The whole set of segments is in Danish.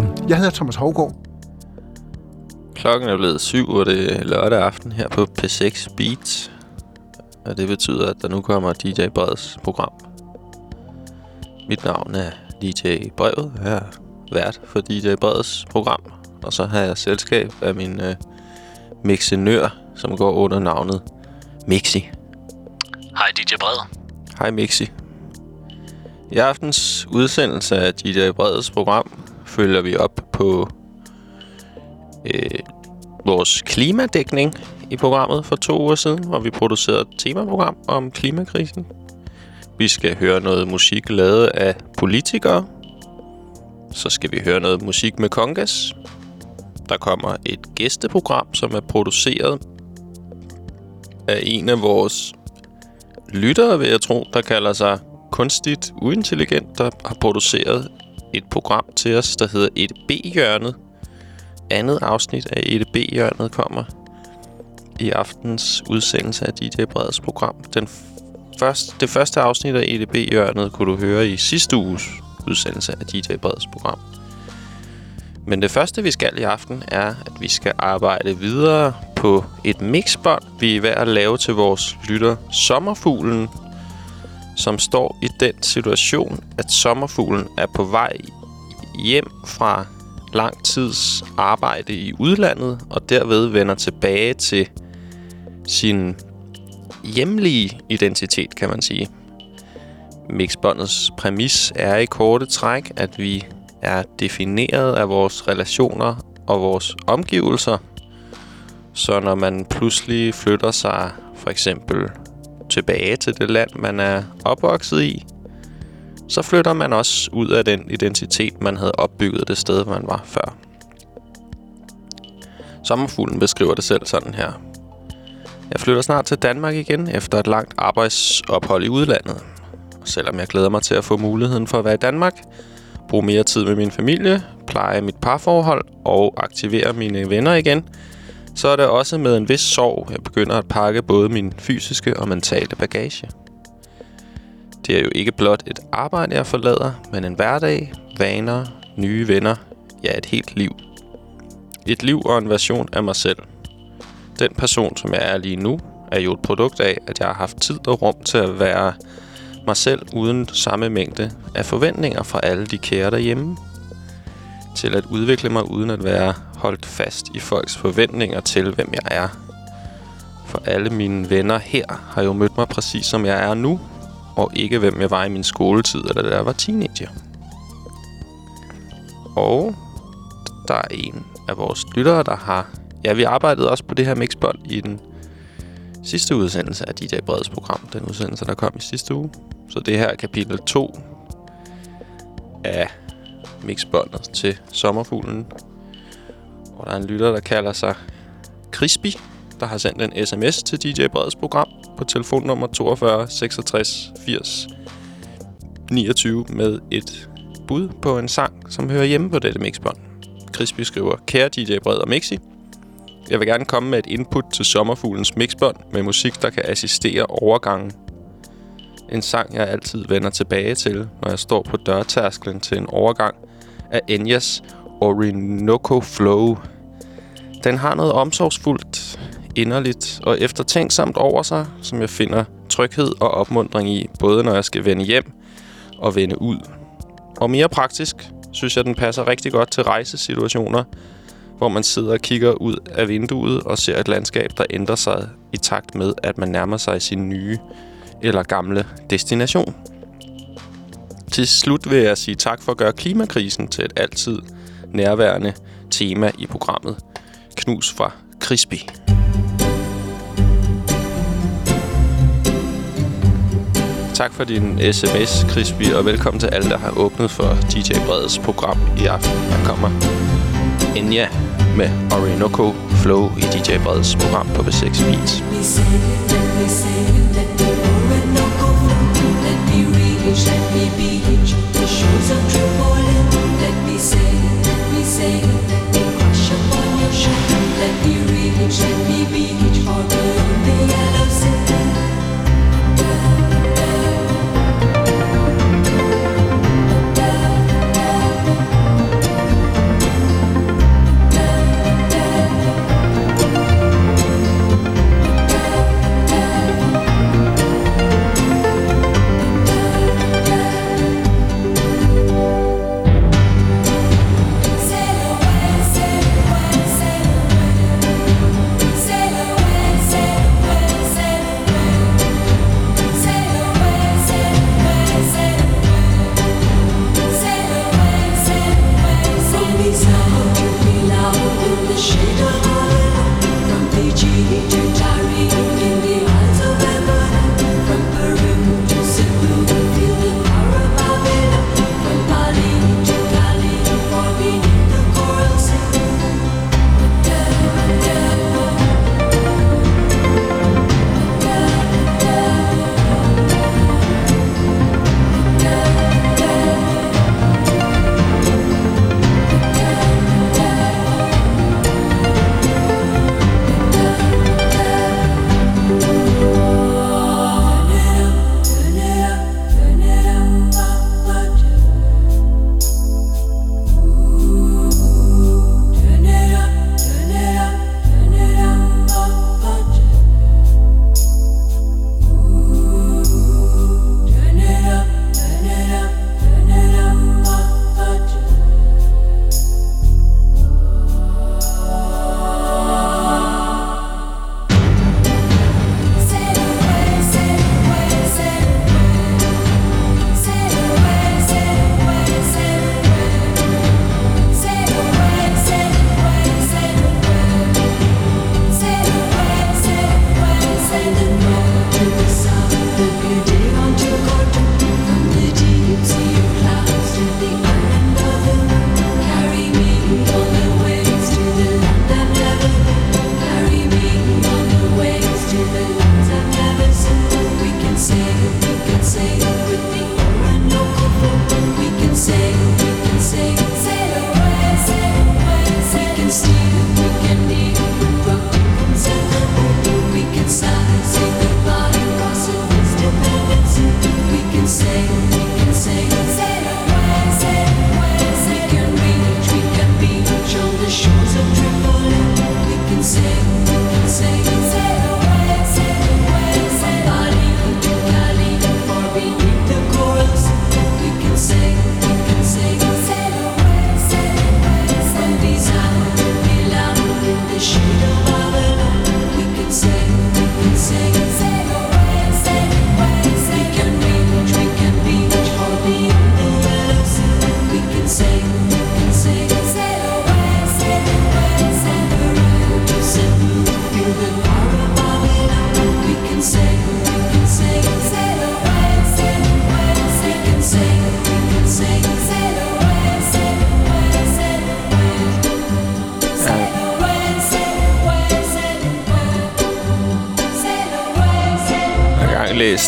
Morgen. Jeg hedder Thomas Hovgaard. Klokken er blevet syv, og det er lørdag aften her på P6 Beats. Og det betyder, at der nu kommer DJ Breds program. Mit navn er DJ Brevet. Jeg er vært for DJ Breds program. Og så har jeg selskab af min øh, mixenør, som går under navnet Mixi. Hej DJ Bred. Hej Mixi. I aftens udsendelse af DJ Breds program følger vi op på øh, vores klimadækning i programmet for to uger siden, hvor vi producerede et temaprogram om klimakrisen. Vi skal høre noget musik lavet af politikere. Så skal vi høre noget musik med kongas. Der kommer et gæsteprogram, som er produceret af en af vores lyttere, vil jeg tro, der kalder sig Kunstigt Uintelligent, der har produceret et program til os, der hedder EDB-hjørnet. Andet afsnit af EDB-hjørnet kommer i aftens udsendelse af DJ Breds program. Den første, det første afsnit af EDB-hjørnet kunne du høre i sidste uges udsendelse af DJ Breds program. Men det første, vi skal i aften, er, at vi skal arbejde videre på et mixbånd, vi er ved at lave til vores lytter Sommerfuglen, som står i den situation, at sommerfuglen er på vej hjem fra lang tids arbejde i udlandet, og derved vender tilbage til sin hjemlige identitet, kan man sige. Mixbåndets præmis er i korte træk, at vi er defineret af vores relationer og vores omgivelser. Så når man pludselig flytter sig for eksempel tilbage til det land, man er opvokset i, så flytter man også ud af den identitet, man havde opbygget det sted, man var før. Sommerfuglen beskriver det selv sådan her. Jeg flytter snart til Danmark igen efter et langt arbejdsophold i udlandet. Og selvom jeg glæder mig til at få muligheden for at være i Danmark, bruge mere tid med min familie, pleje mit parforhold og aktivere mine venner igen, så er det også med en vis sorg, jeg begynder at pakke både min fysiske og mentale bagage. Det er jo ikke blot et arbejde, jeg forlader, men en hverdag, vaner, nye venner, ja, et helt liv. Et liv og en version af mig selv. Den person, som jeg er lige nu, er jo et produkt af, at jeg har haft tid og rum til at være mig selv uden samme mængde af forventninger fra alle de kære derhjemme. Til at udvikle mig uden at være holdt fast i folks forventninger til, hvem jeg er. For alle mine venner her har jo mødt mig præcis som jeg er nu, og ikke hvem jeg var i min skoletid, eller da jeg var teenager. Og der er en af vores lyttere, der har... Ja, vi arbejdede også på det her mixbånd i den sidste udsendelse af DJ Breds program. Den udsendelse, der kom i sidste uge. Så det her er kapitel 2 af mixbåndet til Sommerfuglen. Og der er en lytter, der kalder sig Crispy, der har sendt en sms til DJ Breds program på telefonnummer 42 66 80 29 med et bud på en sang, som hører hjemme på dette mixbånd. Crispy skriver, Kære DJ Bred og Mixi, jeg vil gerne komme med et input til sommerfuglens mixbånd med musik, der kan assistere overgangen. En sang, jeg altid vender tilbage til, når jeg står på dørtærsklen til en overgang af Enyas Orinoco Flow. Den har noget omsorgsfuldt, inderligt og eftertænksomt over sig, som jeg finder tryghed og opmundring i, både når jeg skal vende hjem og vende ud. Og mere praktisk synes jeg, den passer rigtig godt til rejsesituationer, hvor man sidder og kigger ud af vinduet og ser et landskab, der ændrer sig i takt med, at man nærmer sig sin nye eller gamle destination. Til slut vil jeg sige tak for at gøre klimakrisen til et altid nærværende tema i programmet. Knus fra Crispy. Tak for din sms, Crispy, og velkommen til alle, der har åbnet for DJ Breds program i aften. Der kommer Enya med Orinoco Flow i DJ Breds program på B6 Beats. Let me say let me be shores of Tripoli. Let me say let me say let me crush upon your shore,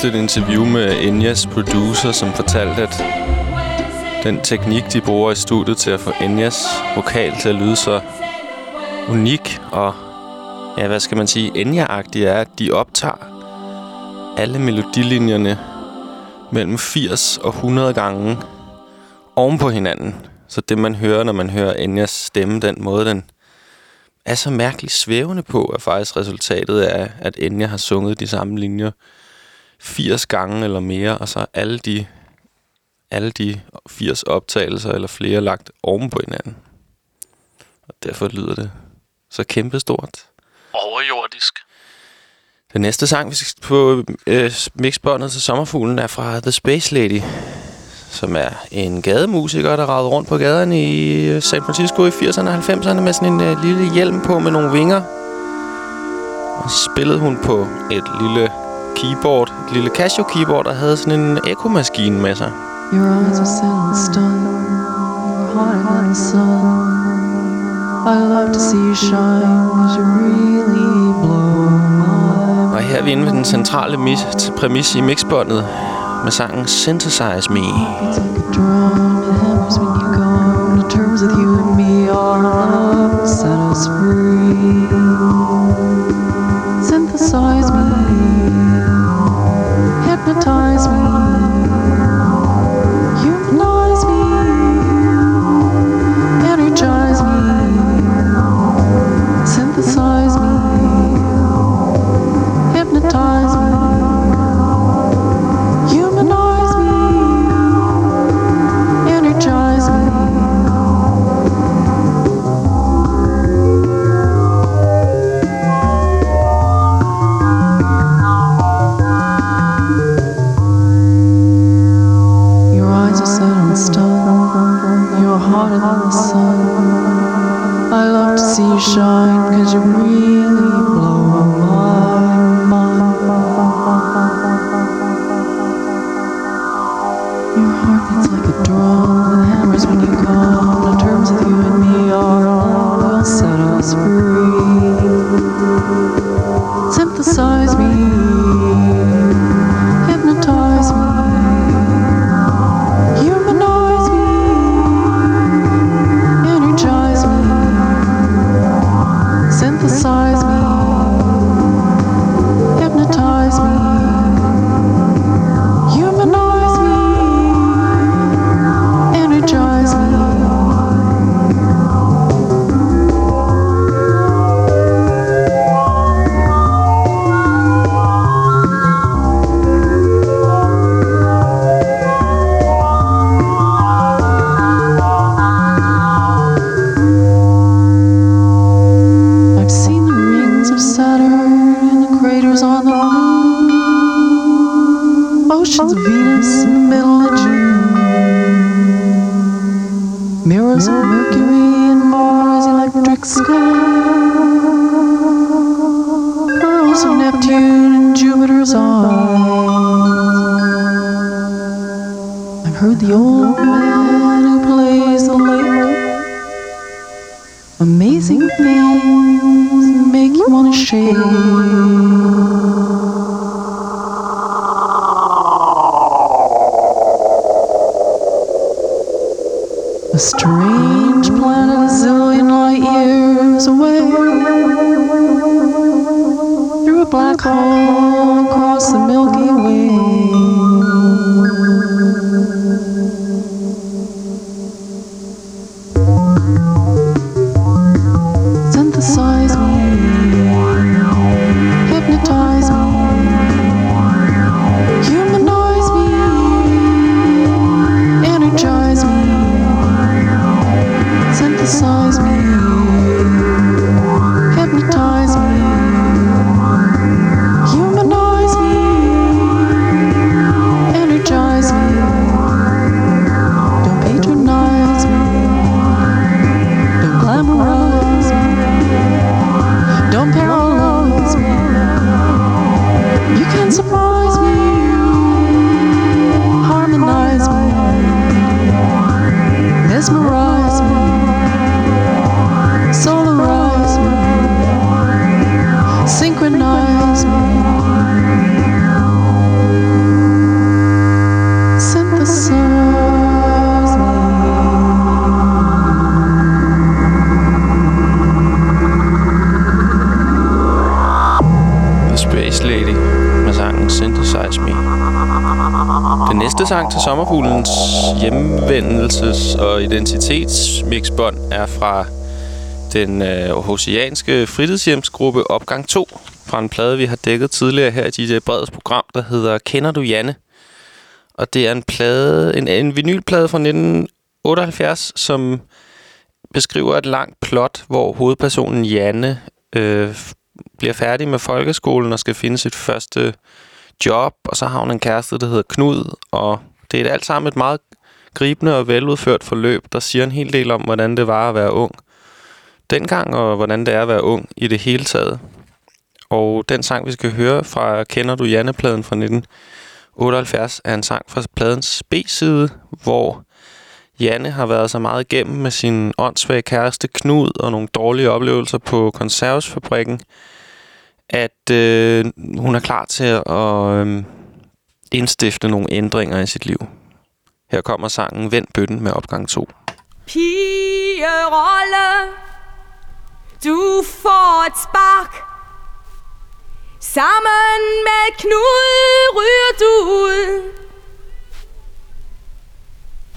læste et interview med Enyas producer, som fortalte, at den teknik, de bruger i studiet til at få Enyas vokal til at lyde så unik og, ja, hvad skal man sige, enya er, at de optager alle melodilinjerne mellem 80 og 100 gange oven på hinanden. Så det, man hører, når man hører Enyas stemme, den måde, den er så mærkeligt svævende på, er faktisk resultatet af, at Enya har sunget de samme linjer 80 gange eller mere, og så alle de, alle de 80 optagelser eller flere lagt oven på hinanden. Og derfor lyder det så kæmpestort. Overjordisk. Den næste sang, vi skal på øh, mixbåndet til Sommerfuglen, er fra The Space Lady, som er en gademusiker, der ragede rundt på gaderne i øh, San Francisco i 80'erne og 90'erne med sådan en øh, lille hjelm på med nogle vinger. Og spillede hun på et lille keyboard, et lille Casio keyboard, der havde sådan en ekomaskine med sig. Your eyes are set stone, hotter than the sun. I love to see you shine, cause you really blow my Og her er vi inde ved den centrale mis- præmis i mixbåndet med sangen Synthesize Me. It's like a drum, it hammers when you come to terms with you and me. Our love set us free. Synthesize me, hypnotize me, til sommerfuglens hjemvendelses- og identitetsmixbånd er fra den øh, oceanske fritidshjemsgruppe Opgang 2 fra en plade, vi har dækket tidligere her i DJ Breds program, der hedder Kender du Janne? Og det er en plade, en, en vinylplade fra 1978, som beskriver et langt plot, hvor hovedpersonen Janne øh, bliver færdig med folkeskolen og skal finde sit første job, og så har hun en kæreste, der hedder Knud, og det er alt sammen et meget gribende og veludført forløb, der siger en hel del om, hvordan det var at være ung dengang, og hvordan det er at være ung i det hele taget. Og den sang, vi skal høre fra Kender du Janne-pladen fra 1978, er en sang fra pladens B-side, hvor Janne har været så meget igennem med sin åndssvage kæreste Knud og nogle dårlige oplevelser på konservesfabrikken, at øh, hun er klar til at øh, indstifte nogle ændringer i sit liv. Her kommer sangen Vend bøtten med opgang 2. Pigerolle, du får et spark. Sammen med Knud ryger du ud.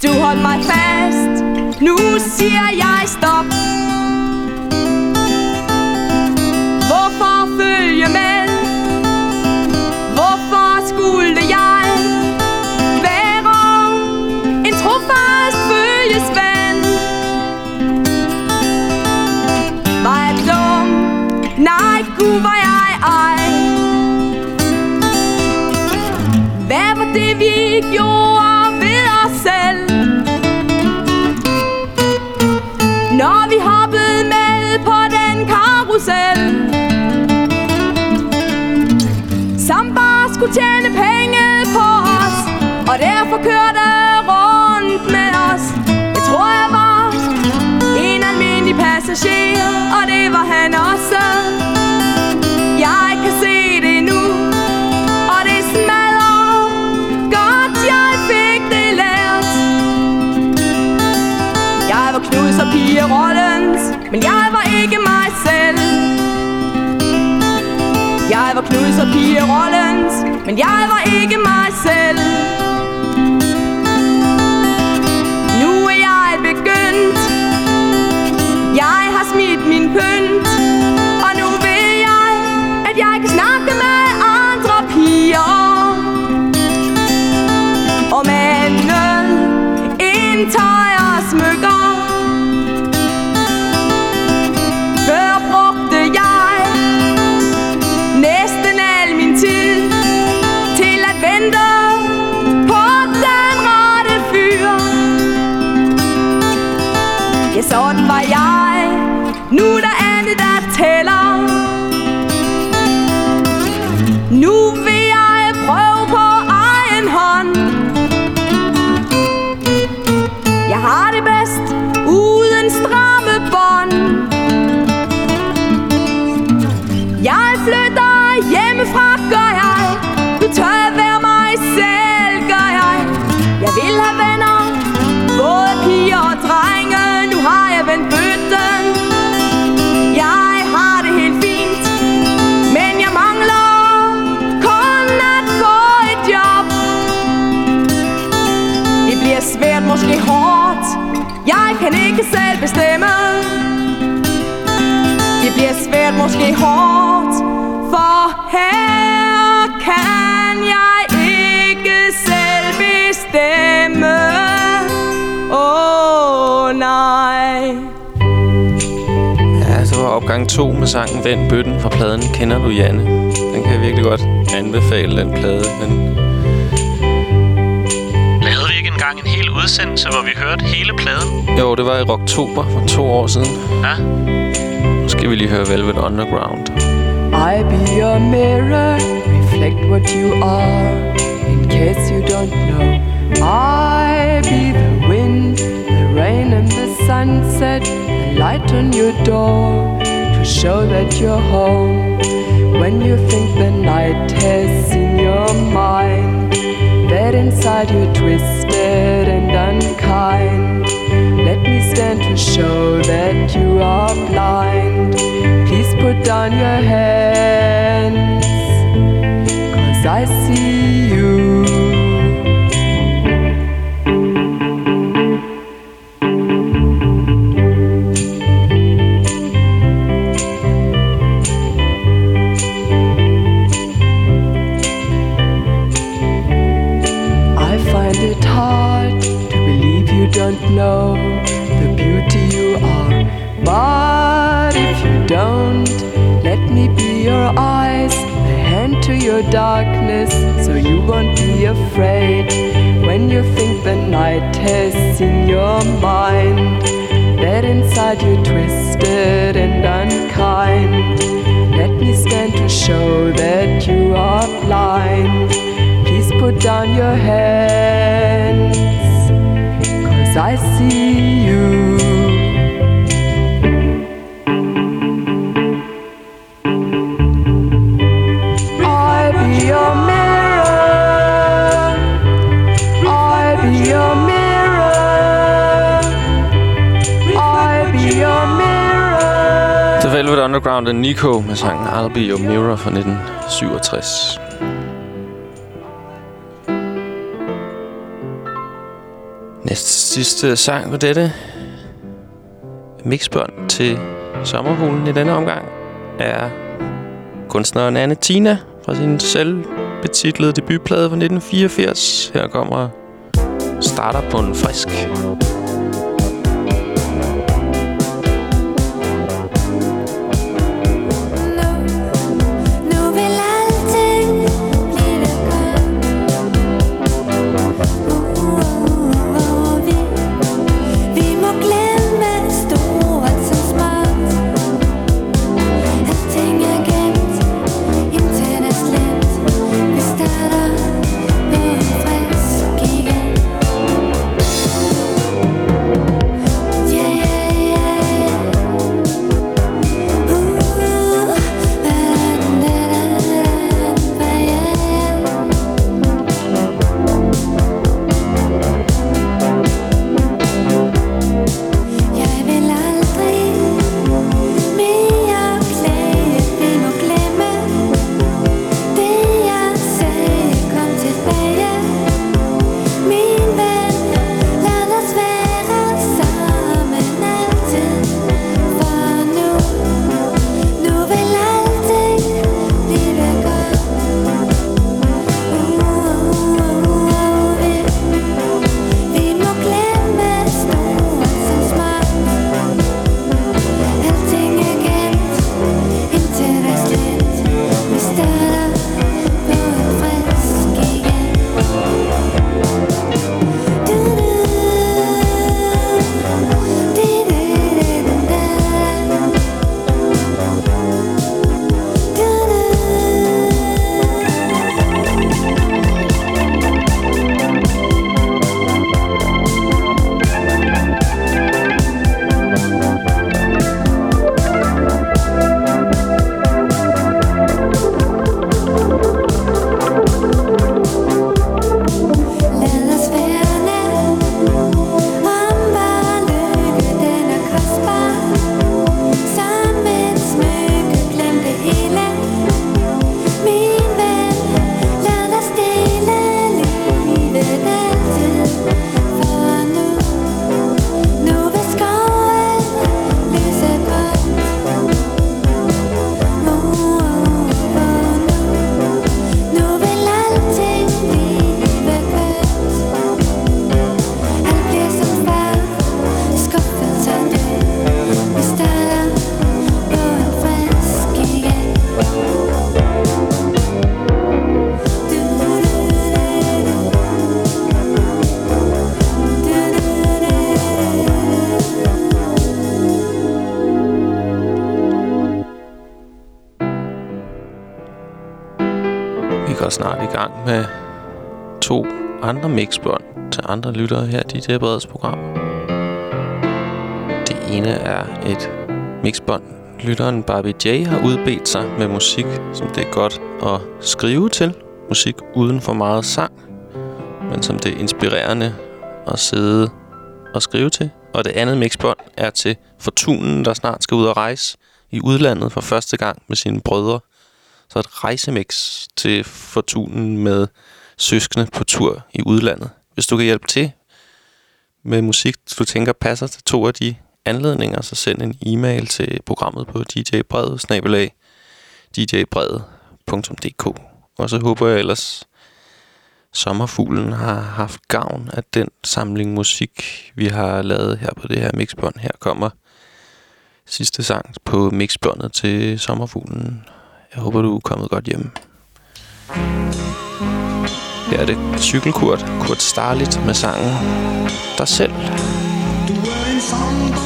Du holdt mig fast, nu siger jeg stop. Vi gjorde ved os selv? Når vi hoppede med på den karusel Som bare skulle tjene men jeg var ikke mig selv. Selv bestemme. Det bliver svært, måske hårdt. For her kan jeg ikke selv bestemme. Åh oh, nej. Ja, så var opgang 2 med sangen Vend bøtten fra pladen Kender du Janne? Den kan jeg virkelig godt anbefale, den plade. Men udsendelse, hvor vi hørte hele pladen? jo, det var i oktober for to år siden. Ja. Nu skal vi lige høre Velvet Underground. I be your mirror, reflect what you are. In case you don't know, I be the wind, the rain, and the sunset, the light on your door to show that you're home. When you think the night has seen your mind, that inside you're twisted and unkind. Let me stand to show that you are blind. Please put down your hands, cause I see you. Has in your mind. That inside you twisted and unkind. Let me stand to show that you are blind. Please put down your hands, cause I see you. Underground and Nico med sangen I'll Be Your Mirror fra 1967. Næste sidste sang på dette mixbånd til sommerhulen i denne omgang er kunstneren Anne Tina fra sin selvbetitlede debutplade fra 1984. Her kommer starter på en frisk. Gang med to andre mixbånd til andre lyttere her i DJ Breds program. Det ene er et mixbånd, lytteren Barbie J har udbedt sig med musik, som det er godt at skrive til. Musik uden for meget sang, men som det er inspirerende at sidde og skrive til. Og det andet mixbånd er til Fortunen, der snart skal ud og rejse i udlandet for første gang med sine brødre. Så et rejsemix til Fortunen med søskende på tur i udlandet. Hvis du kan hjælpe til med musik, du tænker passer til to af de anledninger, så send en e-mail til programmet på djbrevet, snabelag, djbrevet.dk. Og så håber jeg ellers, sommerfuglen har haft gavn af den samling musik, vi har lavet her på det her mixbånd. Her kommer sidste sang på mixbåndet til sommerfuglen. Jeg håber, du er kommet godt hjem. Her er det Cykelkurt, Kurt Starlit med sangen Dig selv. Du er en sang,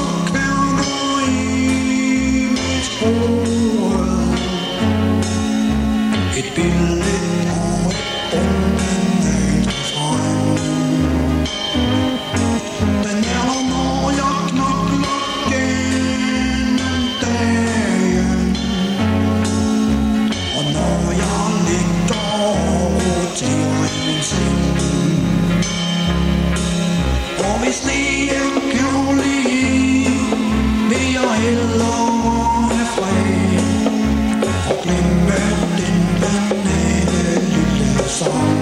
Og hvis det er kærlighed, vil jeg hellere have fred og glemme den banale lille sang.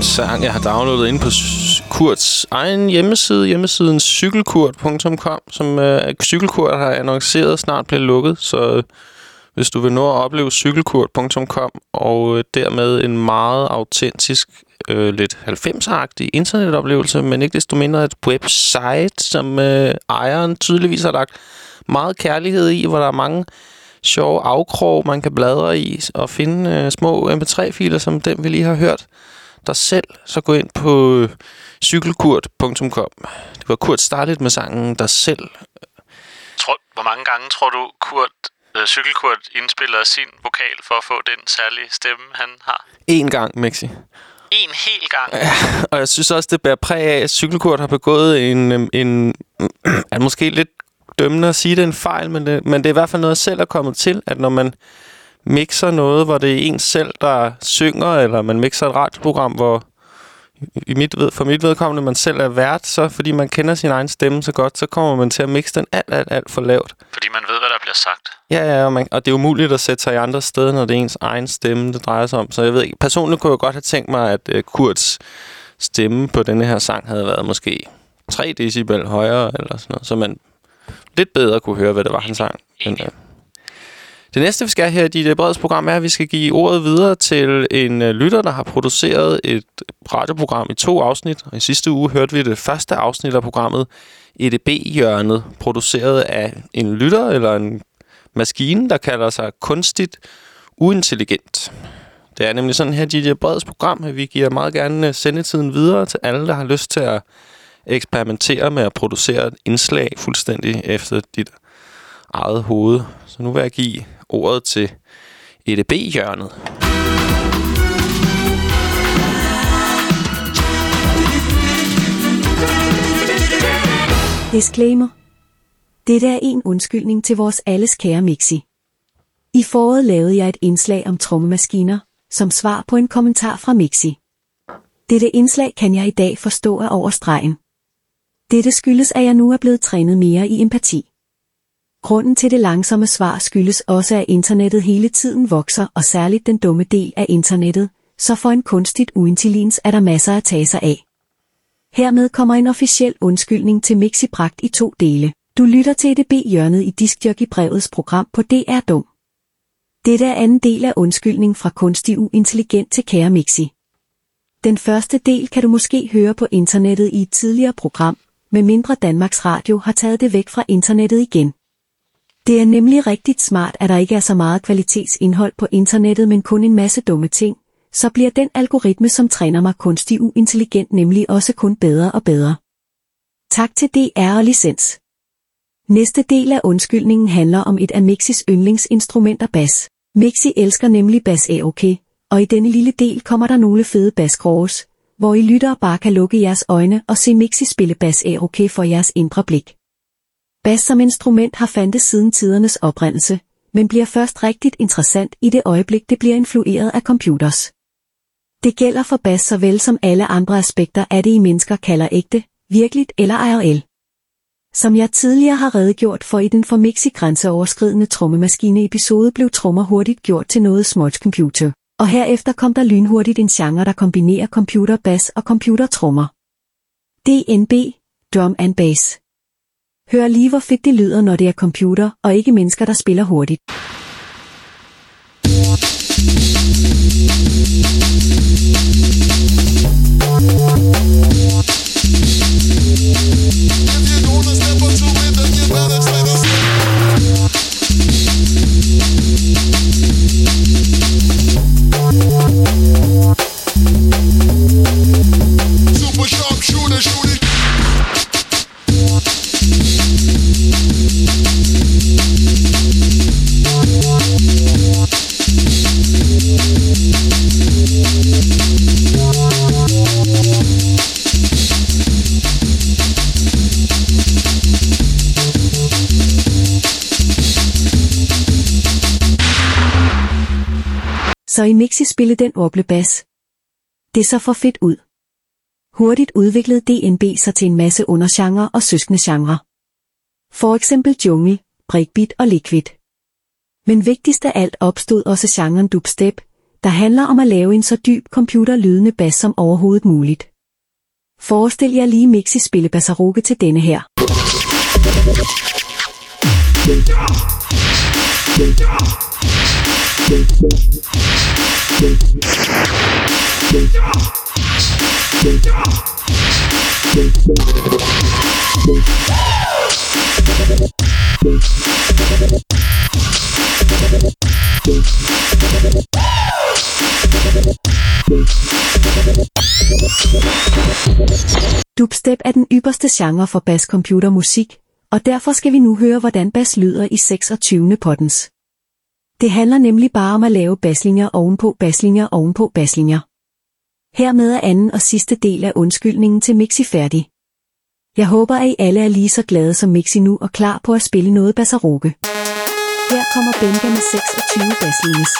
Det en sang, jeg har downloadet inde på Kurts egen hjemmeside, hjemmesiden cykelkurt.com, som øh, Cykelkurt har annonceret snart bliver lukket, så øh, hvis du vil nå at opleve cykelkurt.com og øh, dermed en meget autentisk, øh, lidt 90'er-agtig internetoplevelse, men ikke desto mindre et website, som øh, ejeren tydeligvis har lagt meget kærlighed i, hvor der er mange sjove afkrog, man kan bladre i og finde øh, små mp3-filer, som den vi lige har hørt dig selv, så gå ind på øh, cykelkurt.com. Det var Kurt startet med sangen dig selv. Tror, hvor mange gange tror du, Kurt, øh, Cykelkurt indspiller sin vokal for at få den særlige stemme, han har? En gang, Mexi. En hel gang. Og jeg synes også, det bærer præg af, at Cykelkurt har begået en... øhm, en er måske lidt dømmende at sige, det er en fejl, men det, men det er i hvert fald noget, jeg selv er kommet til, at når man mixer noget, hvor det er en selv, der synger, eller man mixer et radioprogram, hvor i mit ved, for mit vedkommende, man selv er vært, så fordi man kender sin egen stemme så godt, så kommer man til at mixe den alt, alt, alt for lavt. Fordi man ved, hvad der bliver sagt. Ja, ja, og, man, og det er umuligt at sætte sig i andre steder, når det er ens egen stemme, det drejer sig om. Så jeg ved ikke, personligt kunne jeg godt have tænkt mig, at uh, Kurts stemme på denne her sang havde været måske 3 decibel højere, eller sådan noget, så man lidt bedre kunne høre, hvad det var, han sang. Men, uh, det næste, vi skal her i dit øh, breds program, er, at vi skal give ordet videre til en øh, lytter, der har produceret et radioprogram i to afsnit. Og i sidste uge hørte vi det første afsnit af programmet EDB-hjørnet, produceret af en lytter eller en maskine, der kalder sig kunstigt uintelligent. Det er nemlig sådan her, DJ øh, Breds program, at vi giver meget gerne sendetiden videre til alle, der har lyst til at eksperimentere med at producere et indslag fuldstændig efter dit eget hoved. Så nu vil jeg give ordet til EDB-hjørnet. Disclaimer. Dette er en undskyldning til vores alles kære Mixi. I foråret lavede jeg et indslag om trommemaskiner, som svar på en kommentar fra Mixi. Dette indslag kan jeg i dag forstå er over stregen. Dette skyldes, at jeg nu er blevet trænet mere i empati. Grunden til det langsomme svar skyldes også, at internettet hele tiden vokser, og særligt den dumme del af internettet, så for en kunstigt uintelligens er der masser at tage sig af. Hermed kommer en officiel undskyldning til Mixi bragt i to dele. Du lytter til EDB-hjørnet i Diskjockey-brevets program på DR Dum. Dette er anden del af undskyldning fra kunstig uintelligent til kære Mixi. Den første del kan du måske høre på internettet i et tidligere program, med mindre Danmarks Radio har taget det væk fra internettet igen. Det er nemlig rigtigt smart, at der ikke er så meget kvalitetsindhold på internettet, men kun en masse dumme ting, så bliver den algoritme, som træner mig kunstig uintelligent, nemlig også kun bedre og bedre. Tak til DR og licens. Næste del af undskyldningen handler om et af Mixis yndlingsinstrumenter bas. Mixi elsker nemlig bas AOK, og i denne lille del kommer der nogle fede baskroges, hvor I lyttere bare kan lukke jeres øjne og se Mixi spille bas AOK for jeres indre blik. Bas som instrument har fandtes siden tidernes oprindelse, men bliver først rigtigt interessant i det øjeblik, det bliver influeret af computers. Det gælder for bas såvel som alle andre aspekter af det, I mennesker kalder ægte, virkeligt eller IRL. Som jeg tidligere har redegjort for i den for Mixi grænseoverskridende trommemaskine episode blev trommer hurtigt gjort til noget småt computer, og herefter kom der lynhurtigt en genre, der kombinerer computerbas og computertrommer. DNB, Drum and Bass. Hør lige hvor fedt det lyder, når det er computer og ikke mennesker, der spiller hurtigt. Super sharp shooter, shoot it. Så i Mixi spille den orble bas. Det så for fedt ud. Hurtigt udviklede DNB sig til en masse undergenre og søskende genre. For eksempel jungle, breakbeat og liquid. Men vigtigst af alt opstod også genren dubstep, der handler om at lave en så dyb computerlydende bas som overhovedet muligt. Forestil jer lige Mixi spille bassaruke til denne her. Dubstep er den ypperste genre for basscomputermusik, og derfor skal vi nu høre, hvordan bass lyder i 26. pottens. Det handler nemlig bare om at lave baslinjer ovenpå baslinjer ovenpå baslinjer. Hermed er anden og sidste del af undskyldningen til Mixi færdig. Jeg håber, at I alle er lige så glade som Mixi nu og klar på at spille noget bassaruke. Her kommer Benga med 26 baslines.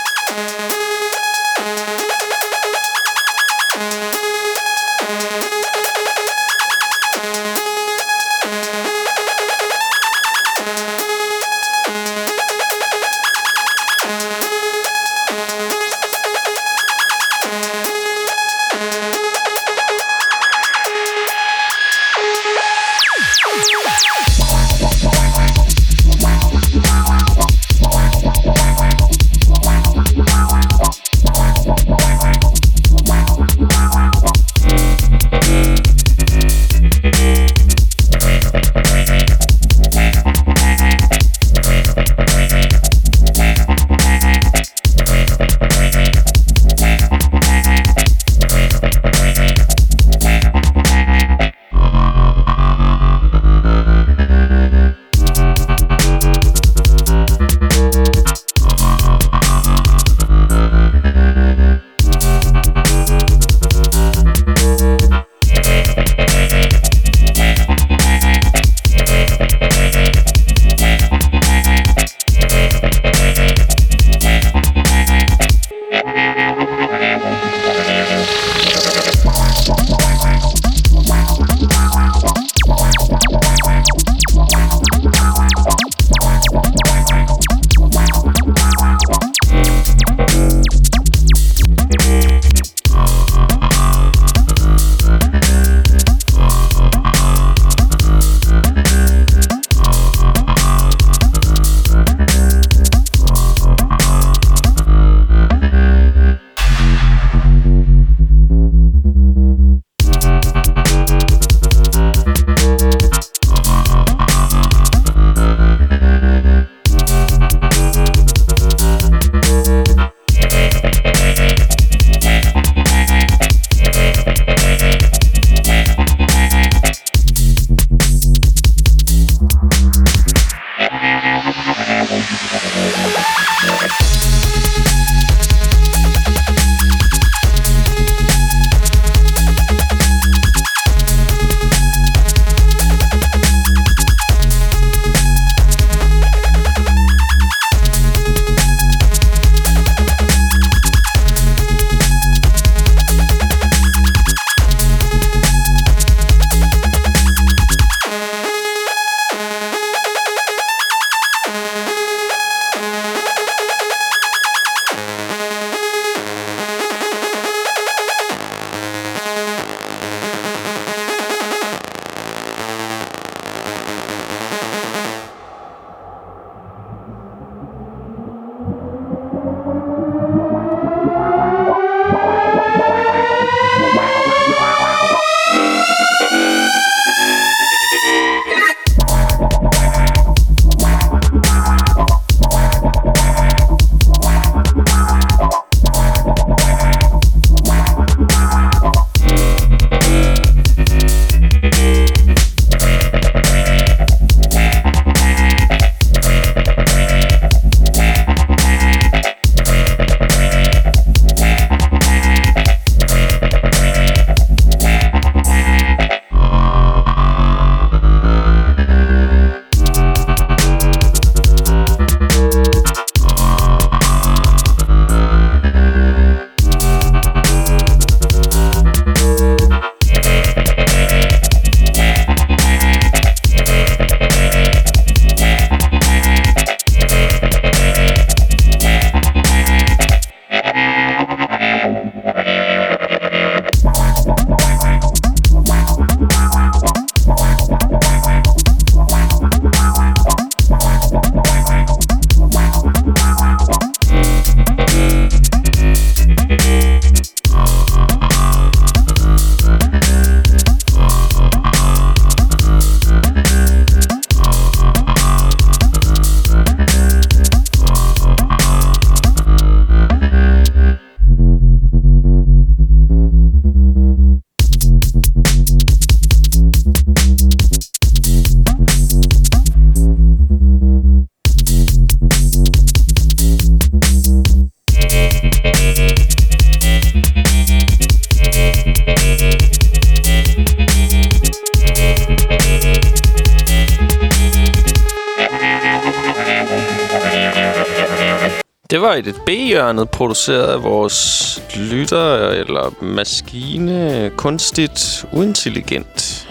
B-hjørnet, produceret af vores lytter eller maskine, kunstigt uintelligent.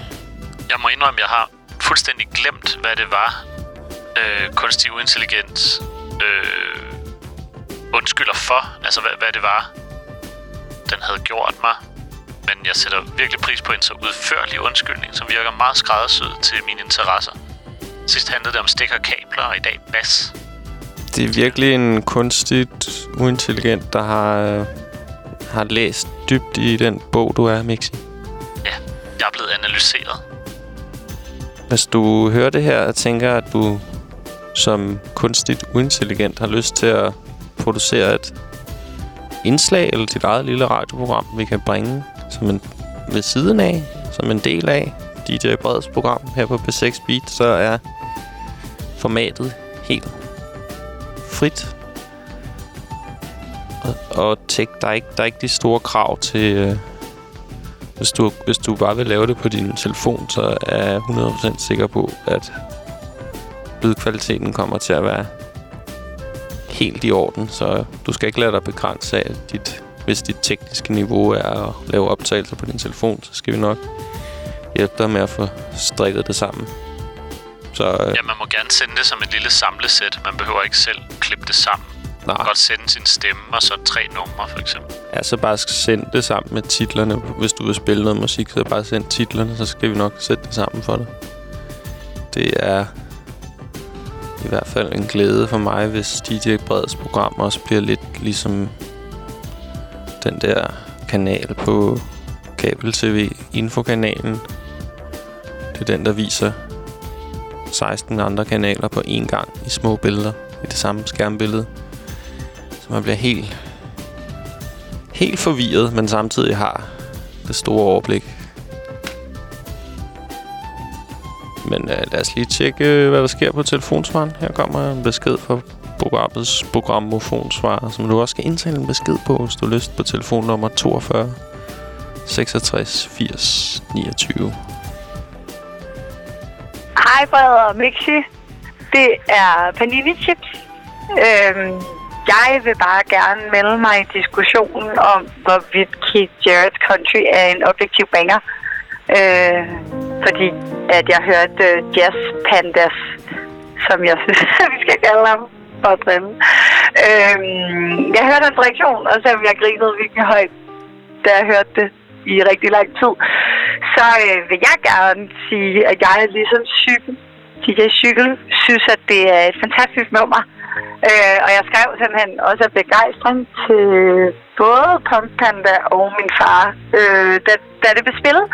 Jeg må indrømme, jeg har fuldstændig glemt, hvad det var, øh, kunstig uintelligent øh, undskylder for. Altså, hvad, hvad det var, den havde gjort mig. Men jeg sætter virkelig pris på en så udførlig undskyldning, som virker meget skræddersyet til mine interesser. Sidst handlede det om stik og kabler, og i dag bas. Det er virkelig en kunstigt uintelligent, der har, øh, har læst dybt i den bog, du er, Mixi. Ja, jeg er blevet analyseret. Hvis du hører det her og tænker, at du som kunstigt uintelligent har lyst til at producere et indslag eller dit eget lille radioprogram, vi kan bringe som en ved siden af, som en del af DJ Breds program her på P6 Beat, så er formatet helt frit. Og, og tech, der, er ikke, der er ikke de store krav til... Øh, hvis, du, hvis du bare vil lave det på din telefon, så er jeg 100% sikker på, at lydkvaliteten kommer til at være helt i orden. Så du skal ikke lade dig begrænse af dit... Hvis dit tekniske niveau er at lave optagelser på din telefon, så skal vi nok hjælpe dig med at få strikket det sammen. Så øh, Ja, man må gerne sende det som et lille samlesæt. Man behøver ikke selv klippe det sammen. Man nej. kan godt sende sin stemme, og så tre numre, for eksempel. Ja, så bare send det sammen med titlerne. Hvis du vil spille noget musik, så bare send titlerne, så skal vi nok sætte det sammen for dig. Det er i hvert fald en glæde for mig, hvis DJ Breds program også bliver lidt ligesom den der kanal på kabel-tv, infokanalen. Det er den, der viser 16 andre kanaler på én gang i små billeder i det samme skærmbillede. Så man bliver helt helt forvirret, men samtidig har det store overblik. Men øh, lad os lige tjekke, øh, hvad der sker på telefonsvaren. Her kommer en besked fra programmets programmofonsvar, som du også skal indtale en besked på, hvis du har lyst på telefonnummer 42 66 80 29. Hej, og Mixi. Det er Panini Chips. Øhm, jeg vil bare gerne melde mig i diskussionen om, hvorvidt Keith Jarrett Country er en objektiv banger. Øh, fordi at jeg hørte uh, Jazz Pandas, som jeg synes, vi skal kalde ham for at drille. Øhm, jeg hørte hans reaktion, og så jeg grinede virkelig højt, da jeg hørte det i rigtig lang tid, så øh, vil jeg gerne sige, at jeg er ligesom cykel. DJ Cykel synes, at det er et fantastisk nummer. Øh, og jeg skrev simpelthen også af begejstring til både Punk Panda og min far, øh, da, da det blev spillet.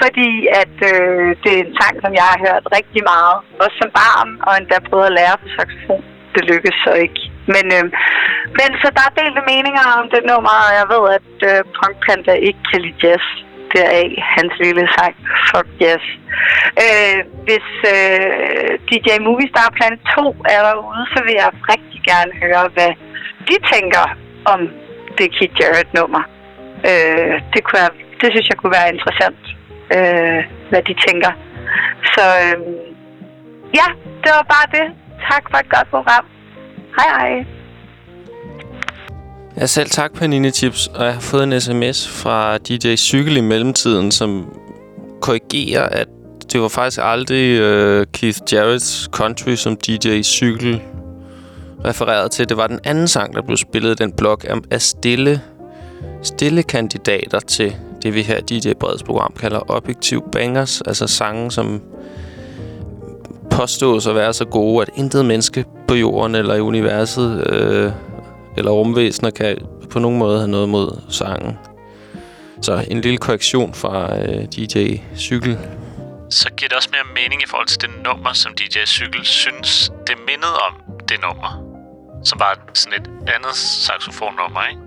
Fordi at øh, det er en sang, som jeg har hørt rigtig meget, også som barn, og endda prøvet at lære på saxofon. Det lykkedes så ikke. Men, øh, men så der er delte meninger om det nummer, og jeg ved, at øh, Punk Panda ikke kan lide jazz. Deraf hans lille sang, Fuck Jazz. Øh, hvis øh, DJ Movistar Plan 2 er derude, så vil jeg rigtig gerne høre, hvad de tænker om det Keith Jarrett-nummer. Øh, det, kunne jeg, det synes jeg kunne være interessant, øh, hvad de tænker. Så øh, ja, det var bare det. Tak for et godt program. Hej hej. Ja, selv tak, Panini Chips. Og jeg har fået en sms fra DJ Cykel i mellemtiden, som korrigerer, at det var faktisk aldrig uh, Keith Jarrett's Country, som DJ Cykel refererede til. Det var den anden sang, der blev spillet i den blok om af stille, stille kandidater til det, vi her i DJ Breds program kalder objektiv bangers. Altså sange, som påstås at være så gode, at intet menneske på jorden eller i universet øh, eller rumvæsener kan på nogen måde have noget mod sangen. Så en lille korrektion fra øh, DJ Cykel. Så giver det også mere mening i forhold til det nummer, som DJ Cykel synes, det mindede om det nummer. Som var sådan et andet saxofonnummer, ikke?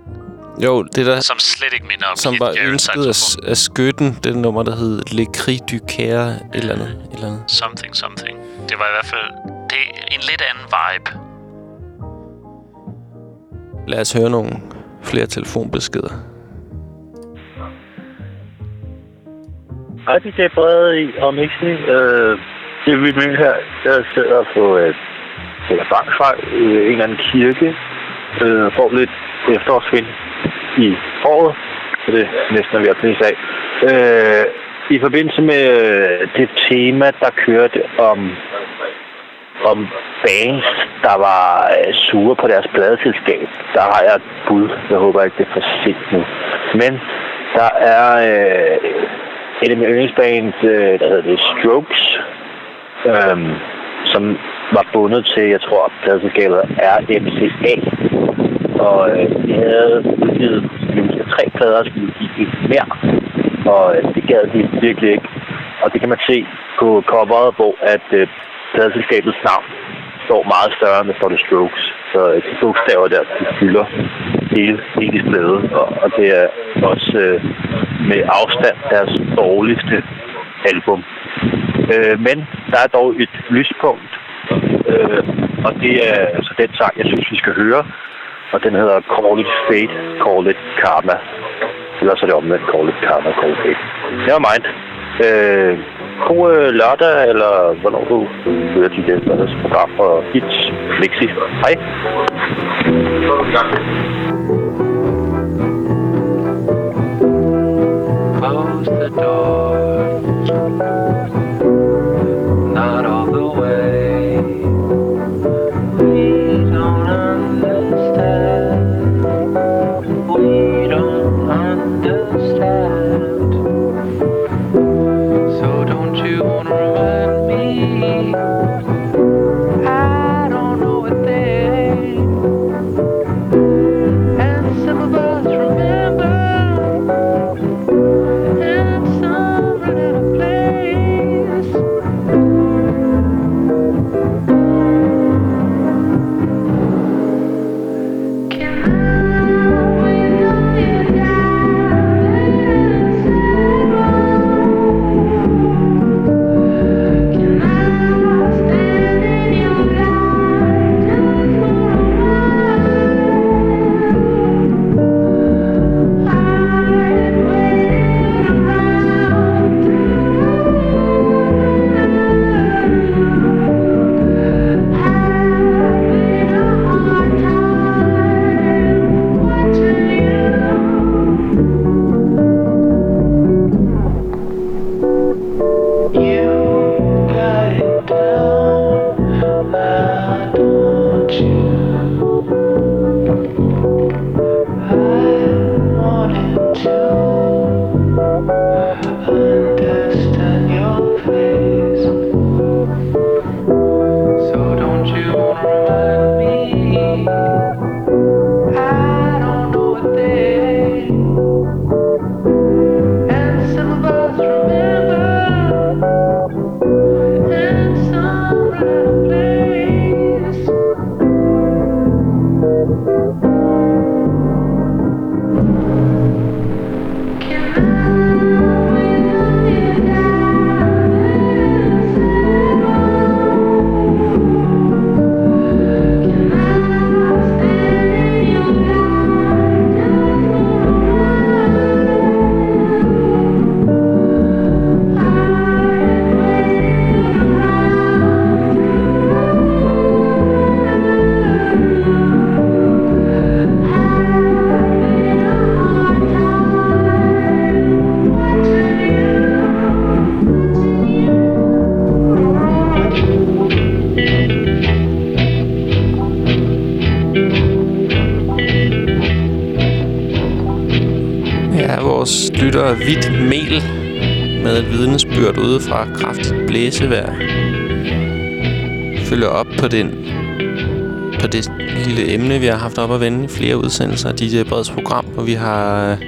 Jo, det der, Som slet ikke minder om som Keith var Jarrett's ønsket af, af skytten, det nummer, der hed Le Cri du Caire, et eller andet. Et eller andet. Something, something. Det var i hvert fald det er en lidt anden vibe. Lad os høre nogle flere telefonbeskeder. Hej, DJ Brede i- og Mixi. Øh, det er Vild her. Jeg sidder på et telefonfejl i en eller anden kirke øh, får lidt efterårsvind i foråret, så det er næsten ved at blive af. Øh, i forbindelse med øh, det tema, der kørte om, om bands, der var øh, sure på deres pladeselskab, der har jeg et bud. Jeg håber ikke, det er for sent nu. Men der er øh, et af mine yndlingsbands, øh, der hedder det Strokes, øh, som var bundet til, jeg tror, pladselskabet RMCA. Og øh, de havde udgivet tre plader, skulle udgive et mere. Og øh, det gad de virkelig ikke. Og det kan man se på coveret, hvor at øh, pladselskabets navn står meget større, end der står The Strokes. Så øh, de bogstaver der, de fylder hele, hele stedet, Og, og det er også øh, med afstand deres dårligste album. Øh, men der er dog et lyspunkt, øh, og det er altså den sang, jeg synes, vi skal høre. Og den hedder Call It Fate, Call It Karma. Eller så er det omvendt, Call It Karma, Call It Fate. Never mind. Øh, god øh, lørdag, eller hvornår du hører de der program for Hits Flexi. Hej. Close the door. Blæsevejr. Følger op på den på det lille emne, vi har haft op at vende i flere udsendelser af DJ Breds program, hvor vi har øh,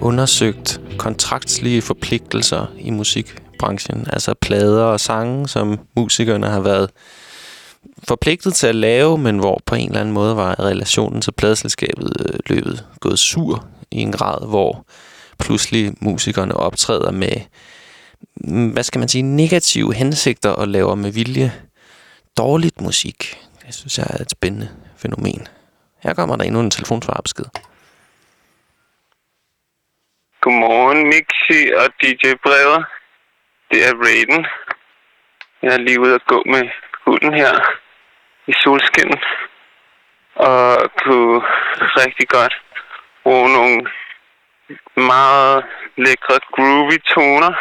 undersøgt kontraktlige forpligtelser i musikbranchen. Altså plader og sange, som musikerne har været forpligtet til at lave, men hvor på en eller anden måde var relationen til pladeselskabet øh, løbet gået sur i en grad, hvor pludselig musikerne optræder med, Mm, hvad skal man sige, negative hensigter og laver med vilje dårligt musik. Det synes jeg er et spændende fænomen. Her kommer der endnu en telefonsvarbesked. Godmorgen, Mixi og DJ Breder. Det er Raiden. Jeg er lige ude at gå med hunden her i solskin. og kunne rigtig godt bruge nogle meget lækre groovy toner.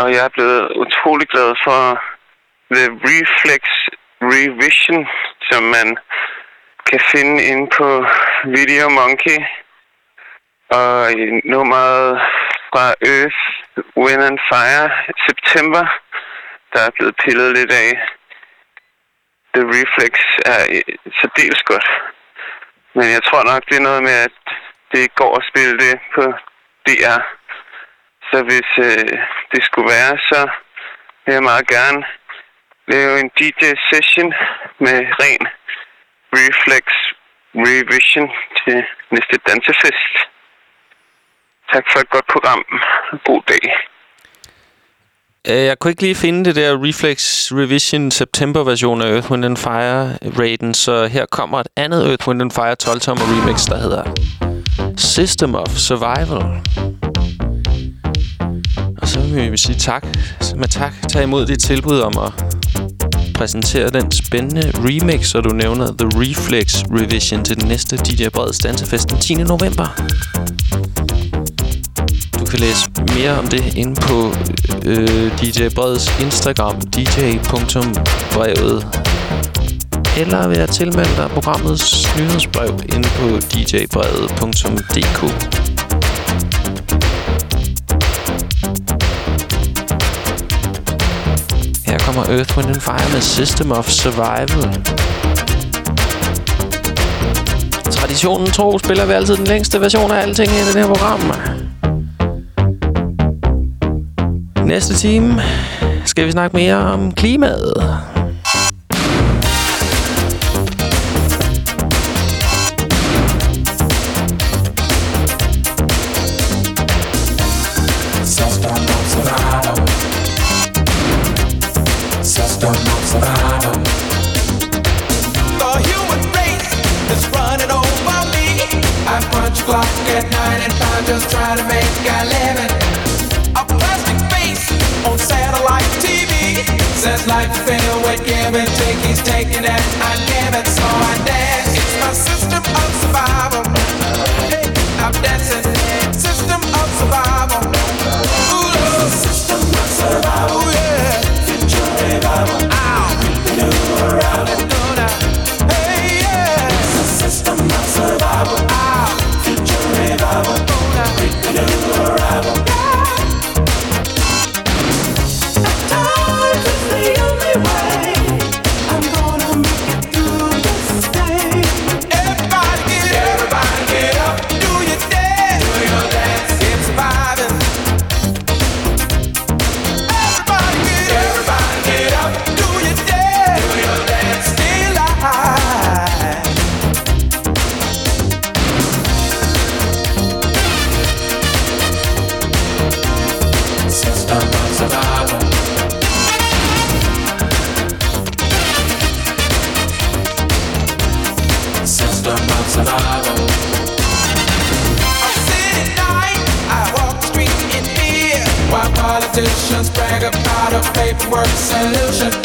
Og jeg er blevet utrolig glad for The Reflex Revision, som man kan finde inde på Video Monkey. Og i nummeret fra Earth, Wind and Fire, September, der er blevet pillet lidt af. The Reflex er øh, særdeles godt. Men jeg tror nok, det er noget med, at det går at spille det på DR. Så hvis øh, det skulle være, så vil jeg meget gerne lave en DJ-session med ren Reflex Revision til næste dansefest. Tak for et godt program. God dag. Øh, jeg kunne ikke lige finde det der Reflex Revision September-version af Earth, Wind and Fire raiden, så her kommer et andet Earth, Wind and Fire 12-tommer remix, der hedder System of Survival. Så vil vi sige tak. Med tak, tag imod dit tilbud om at præsentere den spændende remix, så du nævner The Reflex Revision til den næste DJ Breds Dansefest den 10. november. Du kan læse mere om det inde på øh, DJ Breds Instagram, dj.brevet. Eller ved at tilmelde dig programmets nyhedsbrev inde på djbrevet.dk. Her kommer Earth, Wind and Fire med System of Survival. Traditionen tro spiller vi altid den længste version af alting i det her program. Næste time skal vi snakke mere om klimaet. Just trying to make a living. A plastic face on satellite TV says life give and take. He's taking it, I'm giving, so I dance. It's my system of survival. Hey, I'm dancing. Solution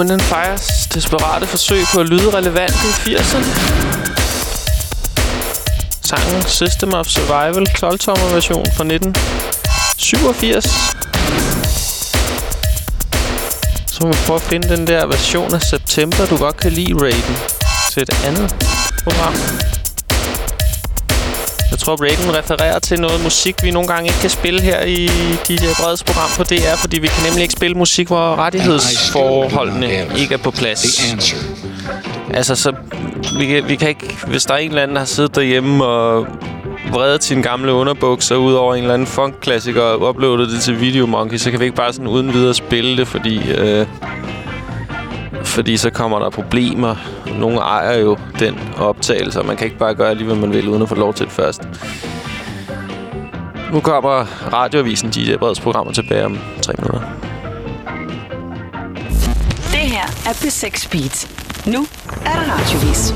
Earth, Fires desperate forsøg på at lyde relevant i 80'erne. Sangen System of Survival 12-tommer version fra 1987. Så må vi prøve at finde den der version af September, du godt kan lide, Raiden, til et andet program. Jeg tror, Raiden refererer til noget musik, vi nogle gange ikke kan spille her i DJ Breds program på DR, fordi vi kan nemlig ikke spille musik, hvor rettighedsforholdene ikke er på plads. Altså, så vi kan, vi kan ikke... Hvis der er en eller anden, der har siddet derhjemme og vredet sine gamle underbukser ud over en eller anden funk-klassiker og uploadet det til Videomonkey, så kan vi ikke bare sådan uden videre spille det, fordi... Øh, fordi så kommer der problemer. Nogle ejer jo den optagelse, og man kan ikke bare gøre lige, hvad man vil, uden at få lov til det først. Nu kommer radioavisen DJ Breds programmer tilbage om tre minutter. Det her er P6 Beat. Nu er der radiovis.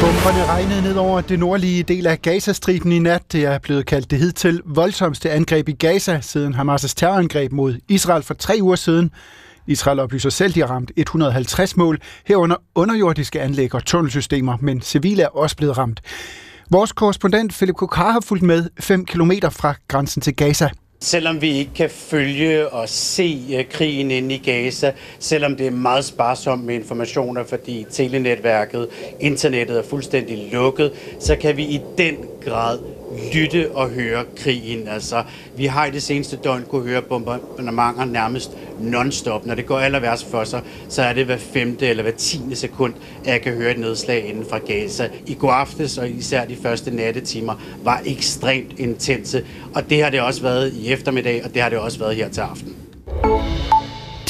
Bomberne regnede ned over det nordlige del af Gazastriben i nat. Det er blevet kaldt det hidtil voldsomste angreb i Gaza siden Hamas' terrorangreb mod Israel for tre uger siden. Israel oplyser selv, de har ramt 150 mål, herunder underjordiske anlæg og tunnelsystemer, men civile er også blevet ramt. Vores korrespondent Philip Kokar har fulgt med 5 km fra grænsen til Gaza. Selvom vi ikke kan følge og se øh, krigen inde i Gaza, selvom det er meget sparsomt med informationer, fordi telenetværket, internettet er fuldstændig lukket, så kan vi i den grad lytte og høre krigen. Altså, vi har i det seneste døgn kunne høre bombardementer nærmest non-stop. Når det går aller værst for sig, så er det hver femte eller hver tiende sekund, at jeg kan høre et nedslag inden fra Gaza. I går aftes og især de første nattetimer var ekstremt intense, og det har det også været i eftermiddag, og det har det også været her til aften.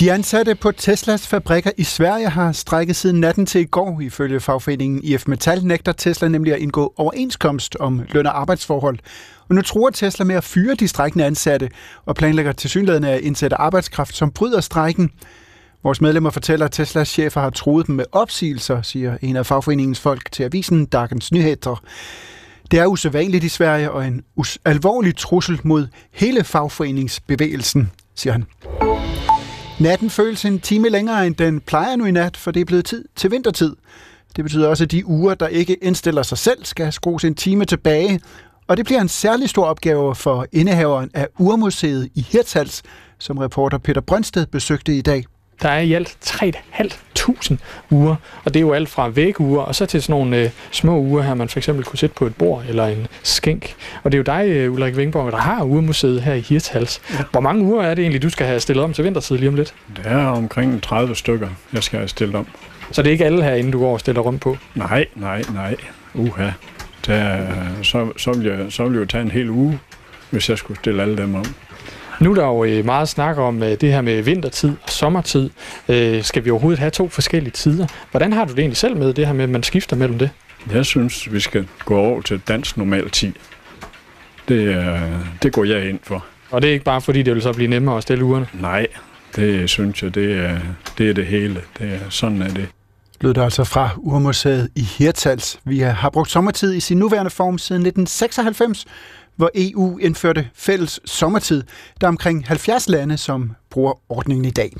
De ansatte på Teslas fabrikker i Sverige har strækket siden natten til i går. Ifølge fagforeningen IF Metal nægter Tesla nemlig at indgå overenskomst om løn- og arbejdsforhold. Og nu tror Tesla med at fyre de strækkende ansatte og planlægger tilsyneladende at indsætte arbejdskraft, som bryder strækken. Vores medlemmer fortæller, at Teslas chefer har troet dem med opsigelser, siger en af fagforeningens folk til avisen Dagens Nyheder. Det er usædvanligt i Sverige og en us- alvorlig trussel mod hele fagforeningsbevægelsen, siger han. Natten føles en time længere, end den plejer nu i nat, for det er blevet tid til vintertid. Det betyder også, at de uger, der ikke indstiller sig selv, skal skrues en time tilbage. Og det bliver en særlig stor opgave for indehaveren af Urmuseet i Hirtshals, som reporter Peter Brøndsted besøgte i dag. Der er i alt 3.500 1000 uger. Og det er jo alt fra vægure og så til sådan nogle øh, små uger her, man for eksempel kunne sætte på et bord eller en skænk. Og det er jo dig, øh, Ulrik Vingborg, der har uremuseet her i Hirtshals. Ja. Hvor mange uger er det egentlig, du skal have stillet om til vintertid lige om lidt? Det er omkring 30 stykker, jeg skal have stillet om. Så det er ikke alle herinde, du går og stiller rundt på? Nej, nej, nej. Uha. Der, så, så, vil jeg, så vil jeg jo tage en hel uge, hvis jeg skulle stille alle dem om. Nu er der jo øh, meget snak om øh, det her med vintertid og sommertid. Øh, skal vi overhovedet have to forskellige tider? Hvordan har du det egentlig selv med det her med, at man skifter mellem det? Jeg synes, vi skal gå over til dansk normal tid. Det, er- det går jeg ind for. Og det er ikke bare fordi, det vil så blive nemmere at stille ugerne? Nej, det synes jeg, det er det, er det hele. Det er, sådan er det. lød det altså fra Urmuseet i Hirtals. Vi har brugt sommertid i sin nuværende form siden 1996, hvor EU indførte fælles sommertid. Der er omkring 70 lande, som bruger ordningen i dag.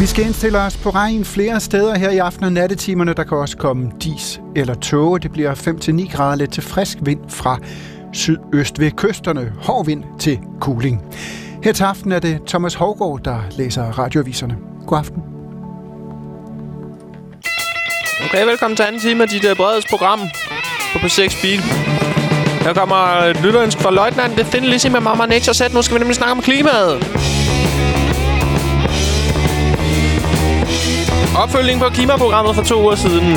Vi skal indstille os på regn flere steder her i aften og nattetimerne. Der kan også komme dis eller tåge. Det bliver 5-9 grader lidt til frisk vind fra sydøst ved kysterne. Hård vind til kuling. Her til aften er det Thomas Hovgaard, der læser radioaviserne. God aften. Okay, velkommen til anden time af dit uh, program på P6 Speed. Her kommer et lytterønsk fra Løjtnant. Det finder lige med Mama Nature Set. Nu skal vi nemlig snakke om klimaet. Opfølging på klimaprogrammet for to uger siden.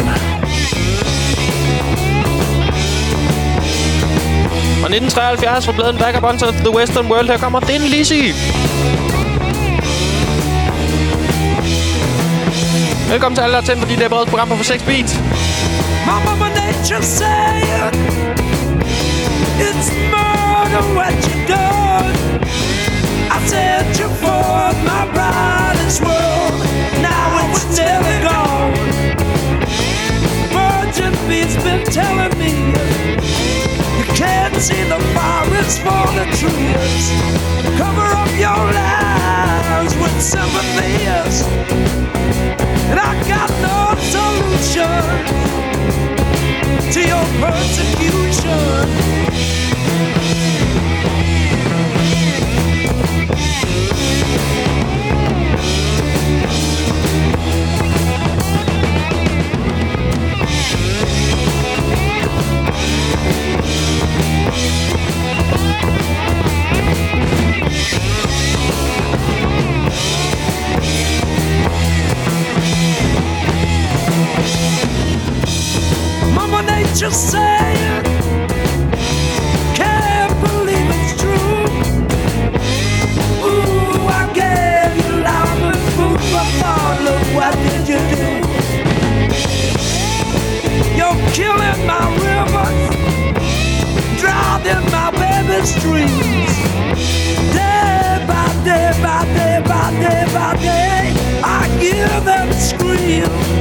Fra 1973 fra bladen Vagabonds of the Western World. Her kommer Thin Lizzy. Velkommen til alle, der er tændt på dit uh, program på 6 Beat. My mama nature said it's murder what you done. I said you fought my brightest world. Now it's never gone. Virgin beats been telling me you can't see the forest for the trees. Cover up your lies with sympathies. And I got no solution to your persecution. Nature saying, can't believe it's true. Ooh, I gave you love and food for thought. Look, what did you do? You're killing my rivers, my baby's dreams. Day by day by day by day by day, I hear them screams.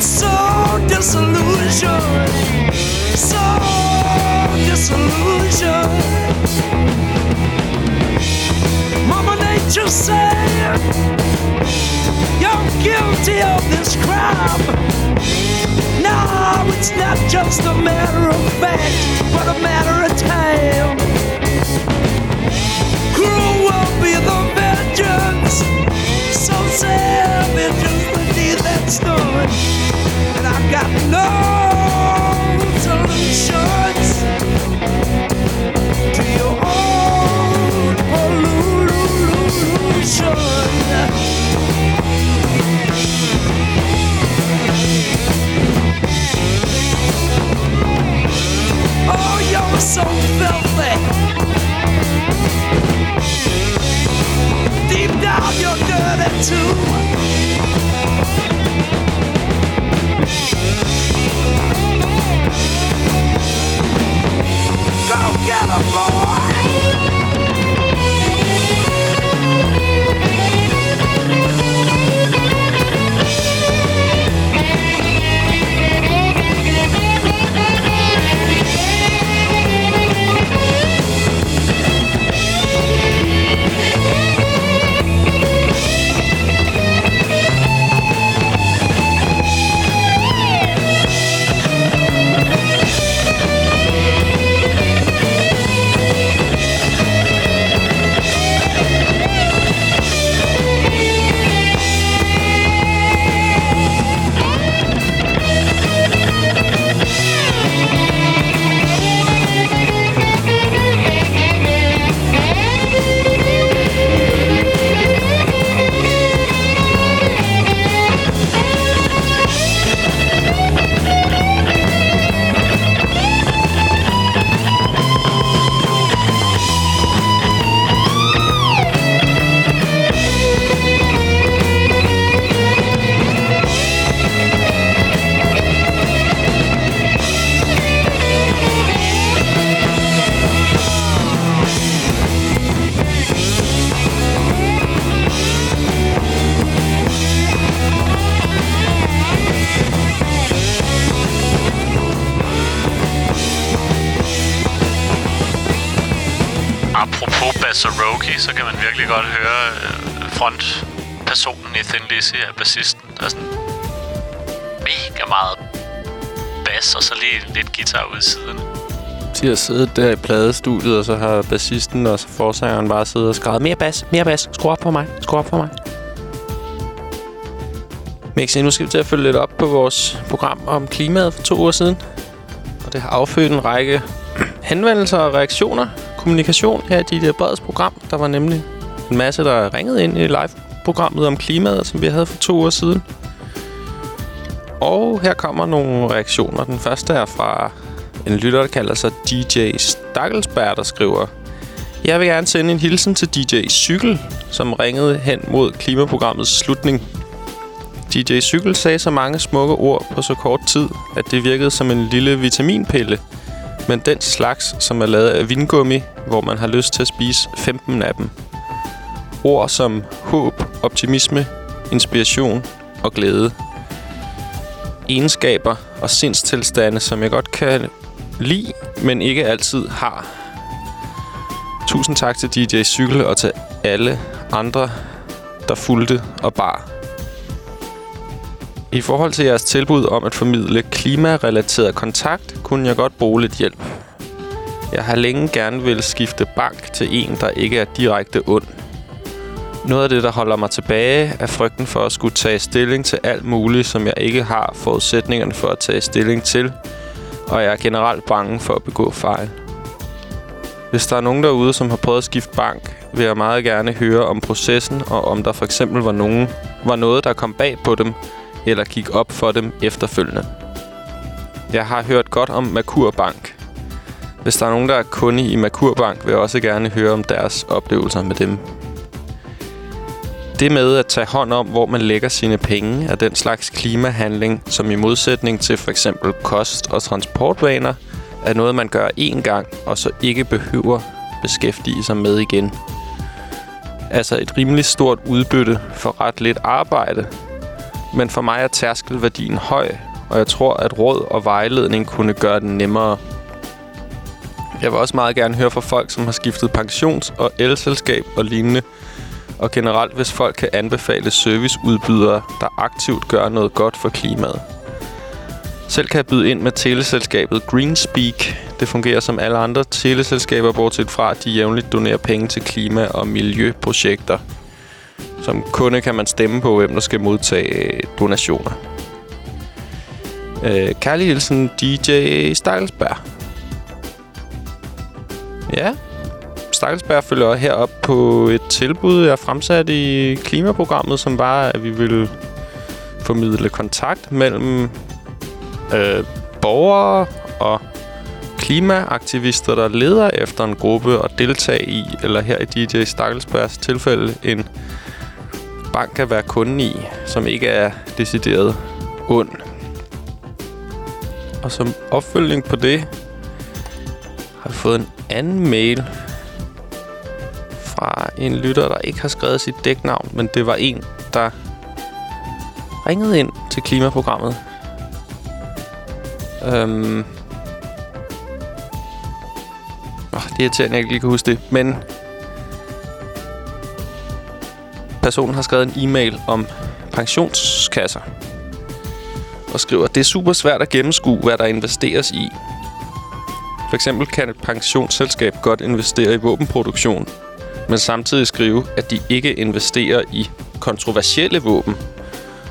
So disillusioned, so disillusioned. Mama Nature said, You're guilty of this crime. Now it's not just a matter of fact, but a matter of time. Go get 'em, boy. Guitar ud i siderne. De har siddet der i pladestudiet, og så har bassisten og så forsangeren bare siddet og skrevet mere bas, mere bas, skru op for mig, skru op for mig. Mixi, nu skal vi til at følge lidt op på vores program om klimaet for to uger siden. Og det har affødt en række henvendelser og reaktioner. Kommunikation her i DJ Breds program. Der var nemlig en masse, der ringede ind i live-programmet om klimaet, som vi havde for to uger siden. Og her kommer nogle reaktioner. Den første er fra en lytter, der kalder sig DJ Stakkelsberg, der skriver Jeg vil gerne sende en hilsen til DJ Cykel, som ringede hen mod klimaprogrammets slutning. DJ Cykel sagde så mange smukke ord på så kort tid, at det virkede som en lille vitaminpille. Men den slags, som er lavet af vingummi, hvor man har lyst til at spise 15 af dem. Ord som håb, optimisme, inspiration og glæde. Egenskaber og sindstilstande, som jeg godt kan lide, men ikke altid har. Tusind tak til DJ Cykel og til alle andre, der fulgte og bar. I forhold til jeres tilbud om at formidle klimarelateret kontakt, kunne jeg godt bruge lidt hjælp. Jeg har længe gerne vil skifte bank til en, der ikke er direkte ond. Noget af det, der holder mig tilbage, er frygten for at skulle tage stilling til alt muligt, som jeg ikke har forudsætningerne for at tage stilling til, og jeg er generelt bange for at begå fejl. Hvis der er nogen derude, som har prøvet at skifte bank, vil jeg meget gerne høre om processen, og om der for eksempel var, nogen, var noget, der kom bag på dem, eller gik op for dem efterfølgende. Jeg har hørt godt om Merkur Bank. Hvis der er nogen, der er kunde i Merkur Bank, vil jeg også gerne høre om deres oplevelser med dem. Det med at tage hånd om, hvor man lægger sine penge, er den slags klimahandling, som i modsætning til for eksempel kost- og transportvaner, er noget, man gør én gang, og så ikke behøver beskæftige sig med igen. Altså et rimelig stort udbytte for ret lidt arbejde, men for mig er tærskelværdien høj, og jeg tror, at råd og vejledning kunne gøre den nemmere. Jeg vil også meget gerne høre fra folk, som har skiftet pensions- og elselskab og lignende, og generelt hvis folk kan anbefale serviceudbydere, der aktivt gør noget godt for klimaet. Selv kan jeg byde ind med teleselskabet Greenspeak. Det fungerer som alle andre teleselskaber, bortset fra at de jævnligt donerer penge til klima- og miljøprojekter. Som kunde kan man stemme på, hvem der skal modtage øh, donationer. Øh, kærlig hilsen, DJ Stakkelsberg. Ja, Stakkelsberg følger herop på et tilbud, jeg fremsatte fremsat i klimaprogrammet, som var, at vi ville formidle kontakt mellem øh, borgere og klimaaktivister, der leder efter en gruppe og deltage i, eller her i DJ Stakkelsbergs tilfælde, en bank at være kunde i, som ikke er decideret ond. Og som opfølgning på det, har jeg fået en anden mail fra en lytter, der ikke har skrevet sit dæknavn, men det var en, der ringede ind til klimaprogrammet. Øhm. Oh, det er irriterende, at jeg ikke lige kan huske det. Men personen har skrevet en e-mail om pensionskasser. Og skriver, det er super svært at gennemskue, hvad der investeres i. For eksempel kan et pensionsselskab godt investere i våbenproduktion, men samtidig skrive, at de ikke investerer i kontroversielle våben.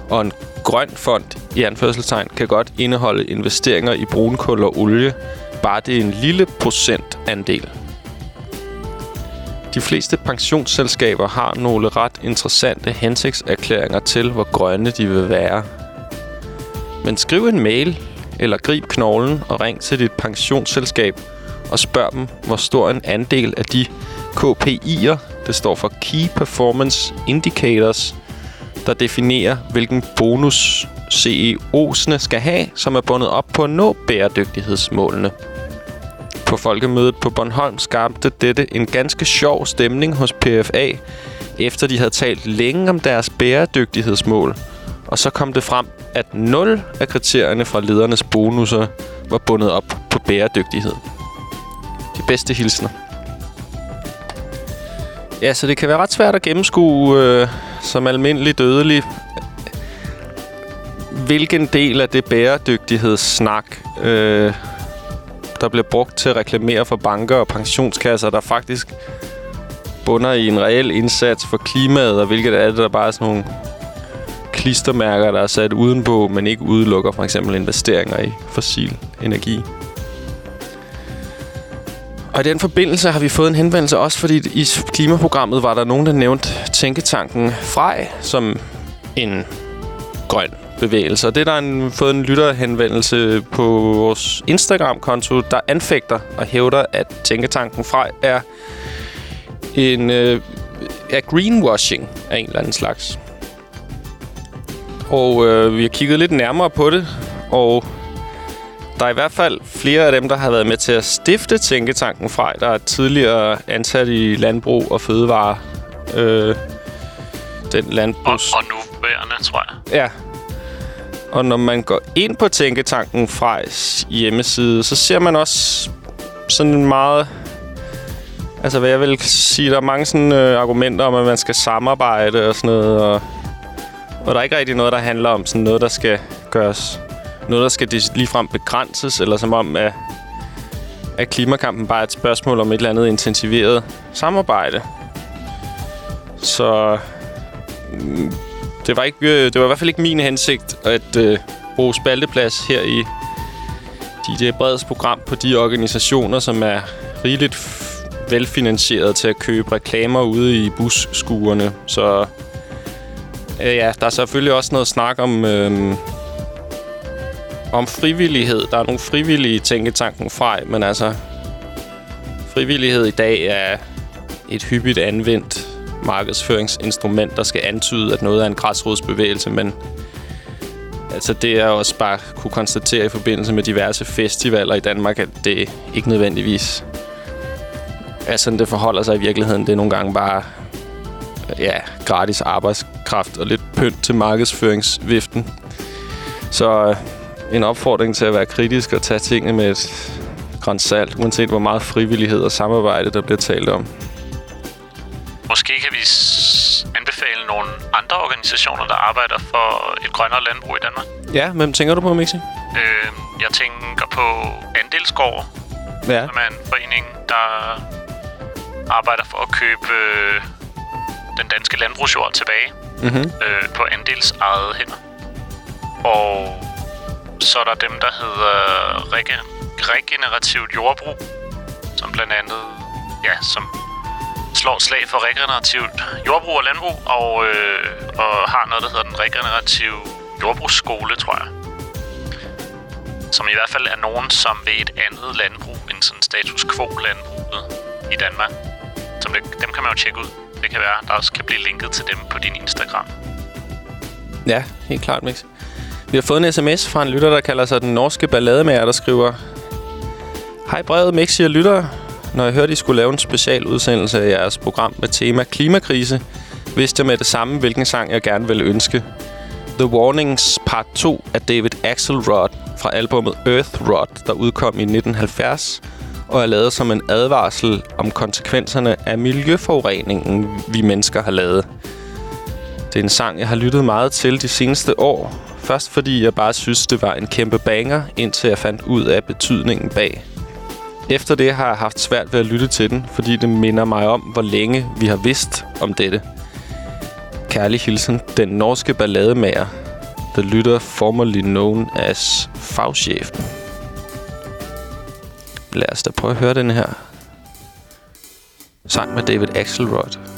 Og en grøn fond, i anførselstegn, kan godt indeholde investeringer i brunkul og olie, bare det er en lille procentandel. De fleste pensionsselskaber har nogle ret interessante hensigtserklæringer til, hvor grønne de vil være. Men skriv en mail, eller grib knoglen og ring til dit pensionsselskab og spørg dem, hvor stor en andel af de KPI'er, det står for Key Performance Indicators, der definerer, hvilken bonus CEO'sne skal have, som er bundet op på at nå bæredygtighedsmålene. På folkemødet på Bornholm skabte dette en ganske sjov stemning hos PFA, efter de havde talt længe om deres bæredygtighedsmål. Og så kom det frem, at 0 af kriterierne fra ledernes bonusser var bundet op på bæredygtighed. De bedste hilsner. Ja, så det kan være ret svært at gennemskue øh, som almindelig dødelig, hvilken del af det bæredygtighedssnak, øh, der bliver brugt til at reklamere for banker og pensionskasser, der faktisk bunder i en reel indsats for klimaet, og hvilket er det, der bare er sådan nogle klistermærker, der er sat udenpå, men ikke udelukker for eksempel investeringer i fossil energi. Og i den forbindelse har vi fået en henvendelse også, fordi i klimaprogrammet var der nogen, der nævnte tænketanken Frej som en grøn bevægelse. Og det er der en, fået en lytterhenvendelse på vores Instagram-konto, der anfægter og hævder, at tænketanken Frej er en øh, er greenwashing af en eller anden slags. Og øh, vi har kigget lidt nærmere på det, og der er i hvert fald flere af dem, der har været med til at stifte Tænketanken fra, der er tidligere ansat i landbrug og fødevare. Øh, den landbrugs... Og, og nuværende, tror jeg. Ja. Og når man går ind på Tænketanken fra hjemmeside, så ser man også sådan en meget... Altså, hvad jeg vil sige, der er mange sådan øh, argumenter om, at man skal samarbejde og sådan noget, og, og der er ikke rigtig noget, der handler om sådan noget, der skal gøres... Noget, der skal ligefrem begrænses, eller som om, at, at klimakampen bare er et spørgsmål om et eller andet intensiveret samarbejde. Så mm, det var, ikke, øh, det var i hvert fald ikke min hensigt at øh, bruge spalteplads her i DJ Breds program på de organisationer, som er rigeligt velfinansieret til at købe reklamer ude i busskuerne. Så øh, ja, der er selvfølgelig også noget snak om, øh, om frivillighed. Der er nogle frivillige tænketanken fra, men altså frivillighed i dag er et hyppigt anvendt markedsføringsinstrument, der skal antyde, at noget er en græsrodsbevægelse, men altså det er også bare kunne konstatere i forbindelse med diverse festivaler i Danmark, at det ikke nødvendigvis er sådan, det forholder sig i virkeligheden. Det er nogle gange bare ja, gratis arbejdskraft og lidt pynt til markedsføringsviften. Så øh, en opfordring til at være kritisk og tage tingene med et grønt salt, uanset hvor meget frivillighed og samarbejde, der bliver talt om. Måske kan vi anbefale nogle andre organisationer, der arbejder for et grønnere landbrug i Danmark. Ja, hvem tænker du på, Mixi? Øh, jeg tænker på Andelsgård, Ja. som er en forening, der arbejder for at købe øh, den danske landbrugsjord tilbage Mhm. øh, på andelsejede hænder. Og så er der dem, der hedder rege- regenerativt jordbrug, som blandt andet ja, som slår slag for regenerativt jordbrug og landbrug, og, øh, og har noget, der hedder den regenerative jordbrugsskole, tror jeg. Som i hvert fald er nogen, som ved et andet landbrug end sådan status quo-landbruget i Danmark. Som det, dem kan man jo tjekke ud. Det kan være, der også kan blive linket til dem på din Instagram. Ja, helt klart, Mix. Vi har fået en sms fra en lytter, der kalder sig den norske ballademager, der skriver Hej brevet, Mixi og lytter. Når jeg hørte, I skulle lave en special udsendelse af jeres program med tema klimakrise, vidste jeg med det samme, hvilken sang jeg gerne ville ønske. The Warnings Part 2 af David Axelrod fra albumet Earth Rod, der udkom i 1970 og er lavet som en advarsel om konsekvenserne af miljøforureningen, vi mennesker har lavet. Det er en sang, jeg har lyttet meget til de seneste år. Først fordi jeg bare synes, det var en kæmpe banger, indtil jeg fandt ud af betydningen bag. Efter det har jeg haft svært ved at lytte til den, fordi det minder mig om, hvor længe vi har vidst om dette. Kærlig hilsen, den norske ballademager, der lytter formerly known as fagchefen. Lad os da prøve at høre den her sang med David Axelrod.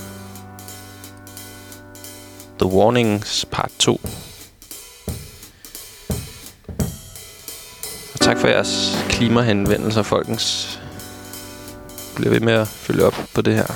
The Warnings Part 2. Og tak for jeres klimahenvendelser, folkens. Bliver ved med at følge op på det her.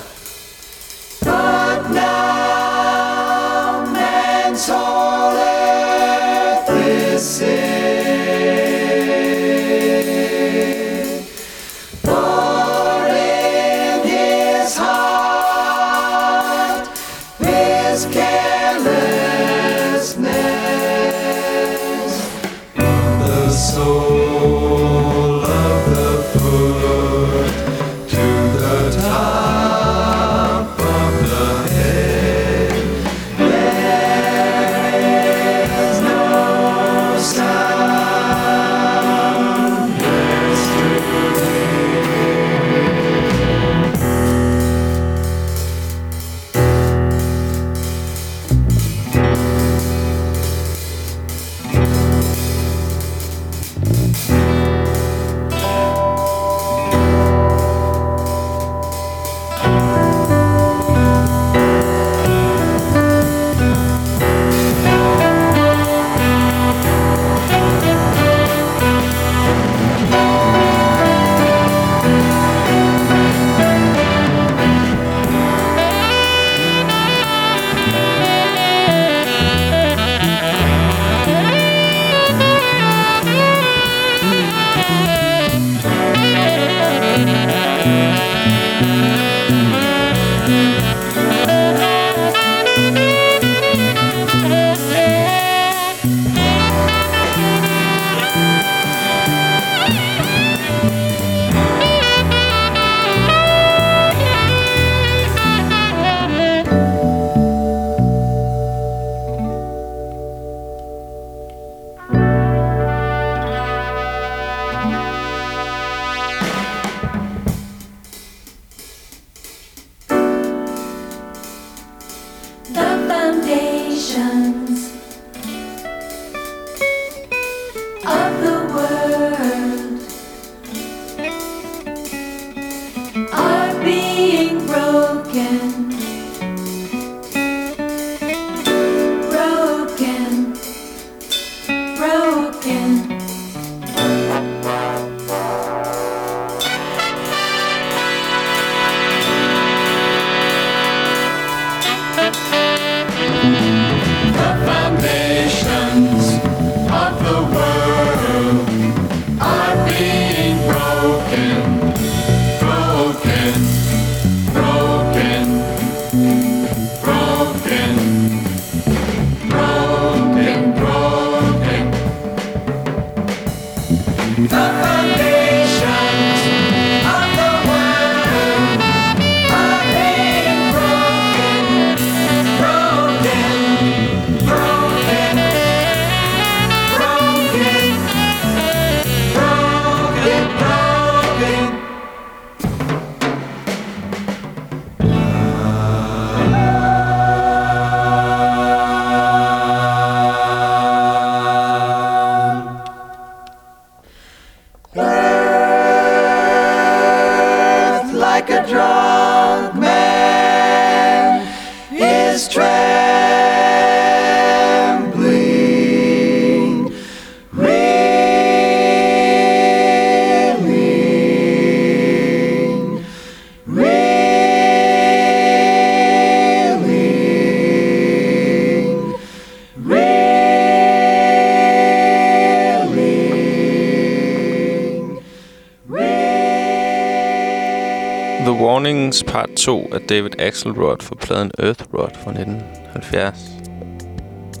2 af David Axelrod for pladen Earth Rod fra 1970.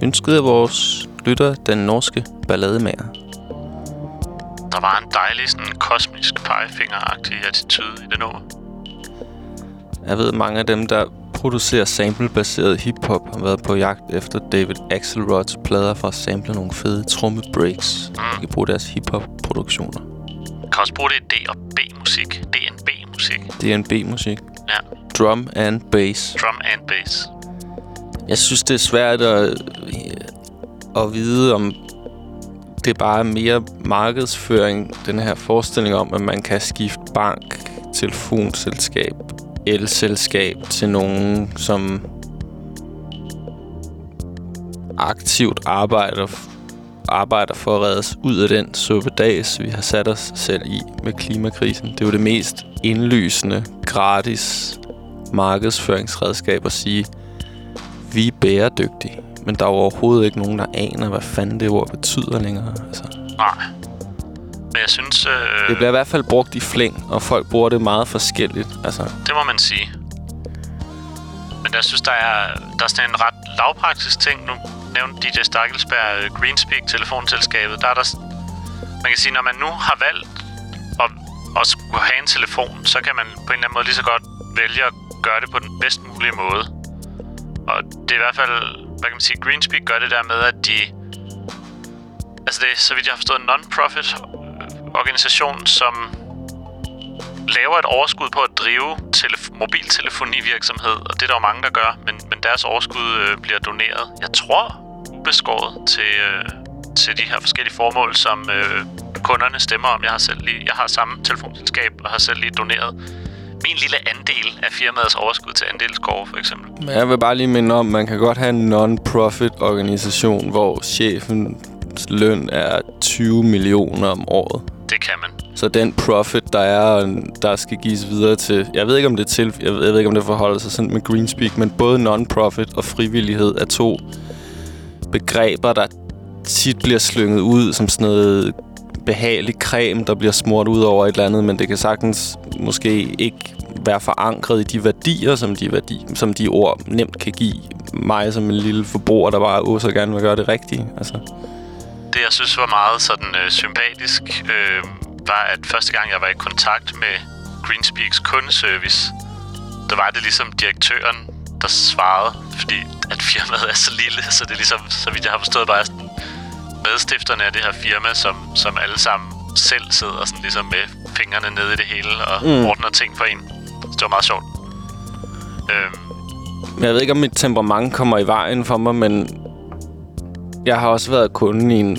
Ønsket af vores lytter, den norske ballademager. Der var en dejlig sådan kosmisk pegefingeragtig attitude i det nummer. Jeg ved, mange af dem, der producerer samplebaseret hiphop, har været på jagt efter David Axelrods plader for at sample nogle fede tromme breaks. Mm. De kan bruge deres hiphop-produktioner. Man kan også bruge det i D og B-musik. DNB-musik. DNB-musik. Drum and bass. Drum and bass. Jeg synes, det er svært at, at vide, om det bare er mere markedsføring, den her forestilling om, at man kan skifte bank, telefonselskab, elselskab til nogen, som aktivt arbejder, arbejder for at redde os ud af den suppedags, vi har sat os selv i med klimakrisen. Det er jo det mest indlysende, gratis markedsføringsredskab at sige, vi er bæredygtige. Men der er jo overhovedet ikke nogen, der aner, hvad fanden det ord betyder længere. Altså. Nej. Men jeg synes... Øh, Det bliver i hvert fald brugt i flæng, og folk bruger det meget forskelligt. Altså, Det må man sige. Men jeg synes, der er, der er sådan en ret lavpraktisk ting. Nu nævnte DJ Stakkelsberg øh, Greenspeak, telefonselskabet. Der er der... Man kan sige, når man nu har valgt at, at skulle have en telefon, så kan man på en eller anden måde lige så godt vælge at gøre det på den bedst mulige måde. Og det er i hvert fald... Hvad kan man sige? Greenspeak gør det der med, at de... Altså det er, så vidt jeg har forstået, en non-profit øh, organisation, som laver et overskud på at drive telef- mobiltelefonivirksomhed, og det er der jo mange, der gør, men, men deres overskud øh, bliver doneret, jeg tror, ubeskåret til, øh, til de her forskellige formål, som øh, kunderne stemmer om. Jeg har selv lige, jeg har samme telefonselskab, og har selv lige doneret min lille andel af firmaets overskud til andelsgård, for eksempel. Men jeg vil bare lige minde om, man kan godt have en non-profit organisation, hvor chefens løn er 20 millioner om året. Det kan man. Så den profit, der er, der skal gives videre til... Jeg ved ikke, om det til, jeg ved, jeg ved ikke, om det forholder sig sådan med Greenspeak, men både non-profit og frivillighed er to begreber, der tit bliver slynget ud som sådan noget behagelig creme, der bliver smurt ud over et eller andet, men det kan sagtens måske ikke være forankret i de værdier, som de, værdi, som de ord nemt kan give mig som en lille forbruger, der bare også så gerne vil gøre det rigtige. Altså. Det, jeg synes var meget sådan øh, sympatisk, øh, var, at første gang, jeg var i kontakt med Greenspeaks kundeservice, der var det ligesom direktøren, der svarede, fordi at firmaet er så lille, så det er ligesom, så vidt jeg har forstået, bare sådan medstifterne af det her firma, som, som alle sammen selv sidder sådan ligesom med fingrene nede i det hele og Mm. ordner ting for en. Så det var meget sjovt. Øhm, Jeg ved ikke, om mit temperament kommer i vejen for mig, men jeg har også været kunde i en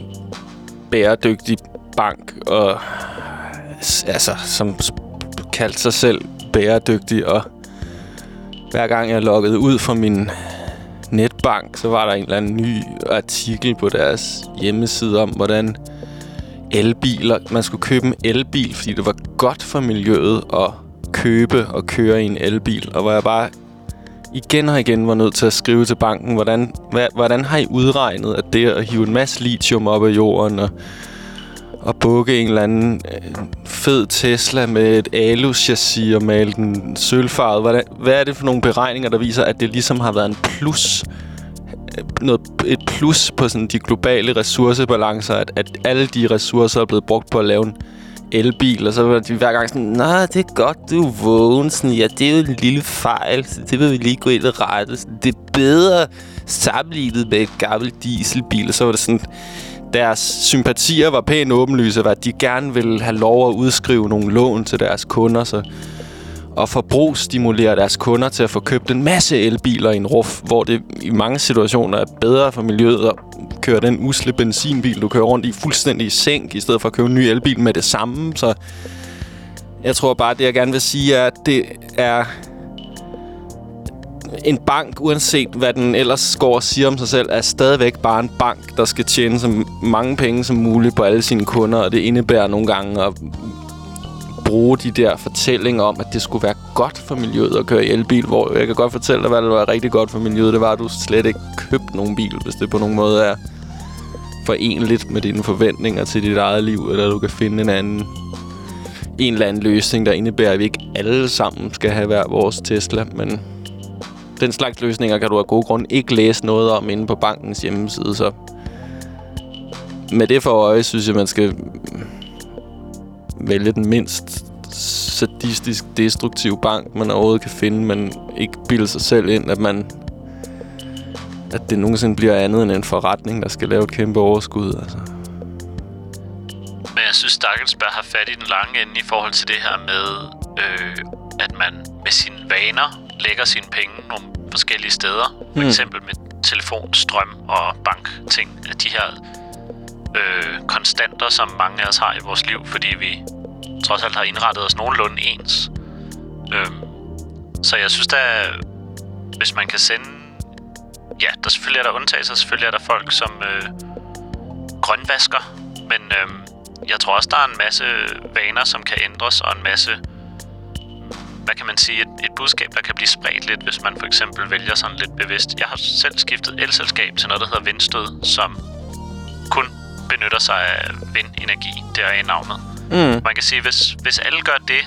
bæredygtig bank, og altså, som kaldte sig selv bæredygtig, og hver gang jeg loggede ud fra min netbank, så var der en eller anden ny artikel på deres hjemmeside om, hvordan elbiler, man skulle købe en elbil, fordi det var godt for miljøet at købe og køre i en elbil, og hvor jeg bare igen og igen var nødt til at skrive til banken, hvordan, hvad, hvordan har I udregnet, at det at hive en masse lithium op af jorden og, og bukke en eller anden øh, fed Tesla med et alu-chassis og male den sølvfarvet, Hvad, hvad er det for nogle beregninger, der viser, at det ligesom har været en plus øh, noget, et plus på sådan de globale ressourcebalancer, at, at alle de ressourcer er blevet brugt på at lave en elbil, og så var de hver gang sådan, Nej, det er godt, du er vågen. Sådan, ja, det er jo en lille fejl, så det vil vi lige gå ind og rette. Sådan, det er bedre sammenlignet med et gammelt dieselbil. Og så var det sådan, deres sympatier var pænt åbenlyse, var, at de gerne ville have lov at udskrive nogle lån til deres kunder, så og forbrugsstimulere deres kunder til at få købt en masse elbiler i en ruf, hvor det i mange situationer er bedre for miljøet at køre den usle benzinbil, du kører rundt i fuldstændig i sænk, i stedet for at købe en ny elbil med det samme. Så jeg tror bare, det jeg gerne vil sige er, at det er en bank, uanset hvad den ellers går og siger om sig selv, er stadigvæk bare en bank, der skal tjene så mange penge som muligt på alle sine kunder, og det indebærer nogle gange at bruge de der fortællinger om, at det skulle være godt for miljøet at køre i elbil, hvor jeg kan godt fortælle dig, hvad der var rigtig godt for miljøet. Det var, at du slet ikke købte nogen bil, hvis det på nogen måde er forenligt med dine forventninger til dit eget liv, eller du kan finde en anden en eller anden løsning, der indebærer, at vi ikke alle sammen skal have hver vores Tesla, men den slags løsninger kan du af gode grunde ikke læse noget om inde på bankens hjemmeside, så med det for øje, synes jeg, man skal vælge den mindst sadistisk destruktive bank, man overhovedet kan finde, men ikke bilde sig selv ind, at man at det nogensinde bliver andet end en forretning, der skal lave et kæmpe overskud. Altså. Men jeg synes, Stakkelsberg har fat i den lange ende i forhold til det her med, øh, at man med sine vaner lægger sine penge nogle forskellige steder. For Hmm. eksempel med telefon, strøm og bankting. De her øh, konstanter, som mange af os har i vores liv, fordi vi trods alt har indrettet os nogenlunde ens. Øh, så jeg synes da, hvis man kan sende... Ja, der selvfølgelig er der undtagelser. Selvfølgelig er der folk, som øh, grønvasker. Men øh, jeg tror også, der er en masse vaner, som kan ændres, og en masse hvad kan man sige, et, et budskab, der kan blive spredt lidt, hvis man for eksempel vælger sådan lidt bevidst. Jeg har selv skiftet elselskab til noget, der hedder vindstød, som kun benytter sig af vindenergi. Det er i navnet. Mm. Man kan sige, hvis, hvis alle gør det,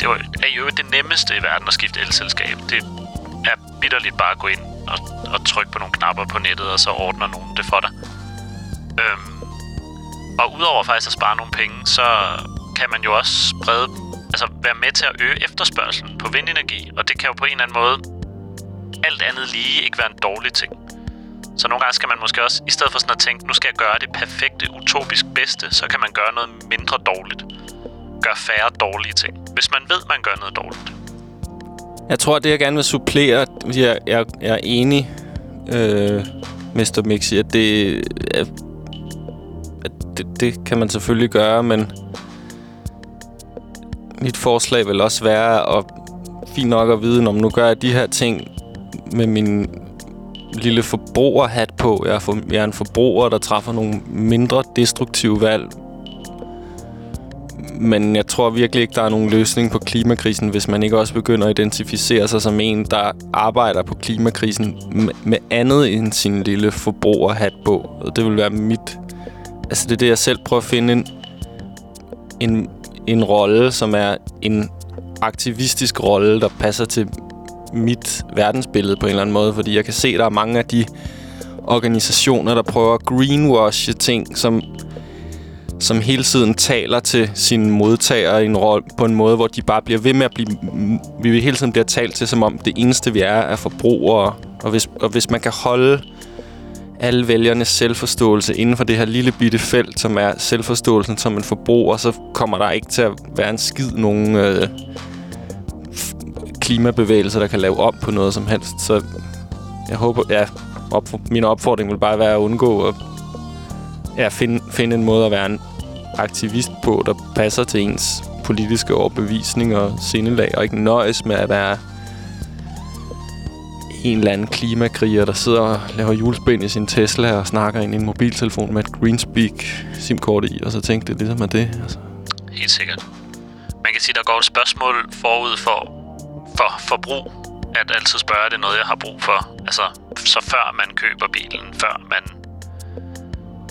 det er jo- er jo det nemmeste i verden at skifte elselskab. Det er bitterligt bare at gå ind og, og trykke på nogle knapper på nettet, og så ordner nogen det for dig. Øhm, og udover faktisk at spare nogle penge, så kan man jo også sprede, altså være med til at øge efterspørgselen på vindenergi. Og det kan jo på en eller anden måde alt andet lige ikke være en dårlig ting. Så nogle gange skal man måske også, i stedet for sådan at tænke, nu skal jeg gøre det perfekte, utopisk bedste, så kan man gøre noget mindre dårligt. Gør færre dårlige ting. Hvis man ved, man gør noget dårligt. Jeg tror, det jeg gerne vil supplere, jeg, jeg, jeg er enig, øh, Mr. Mixi, at det, at, at det, det kan man selvfølgelig gøre, men mit forslag vil også være at fint nok at vide, om nu gør jeg de her ting med min lille forbrugerhat på. Jeg er, for, jeg er en forbruger, der træffer nogle mindre destruktive valg. Men jeg tror virkelig ikke, der er nogen løsning på klimakrisen, hvis man ikke også begynder at identificere sig som en, der arbejder på klimakrisen med, med andet end sin lille forbrugerhat på. Og det vil være mit... Altså det er det, jeg selv prøver at finde en, en, en rolle, som er en aktivistisk rolle, der passer til mit verdensbillede på en eller anden måde. Fordi jeg kan se, at der er mange af de organisationer, der prøver at greenwashe ting, som som hele tiden taler til sine modtagere i en rolle, på en måde, hvor de bare bliver ved med at blive... Vi vil hele tiden bliver talt til, som om det eneste, vi er, er forbrugere. Og hvis, og hvis man kan holde alle vælgernes selvforståelse inden for det her lille bitte felt, som er selvforståelsen som en forbruger, så kommer der ikke til at være en skid nogen øh, klimabevægelser, der kan lave op på noget som helst. Så jeg håber, ja, op, min opfordring vil bare være at undgå at ja, finde, finde en måde at være en aktivist på, der passer til ens politiske overbevisning og sindelag, og ikke nøjes med at være en eller anden klimakriger, der sidder og laver julespind i sin Tesla og snakker ind i en mobiltelefon med et Greenspeak SIM-kort i, og så tænkte det ligesom er det. Altså. Helt sikkert. Man kan sige, der går et spørgsmål forud for, for forbrug. At altid spørge, er det noget, jeg har brug for? Altså, så før man køber bilen, før man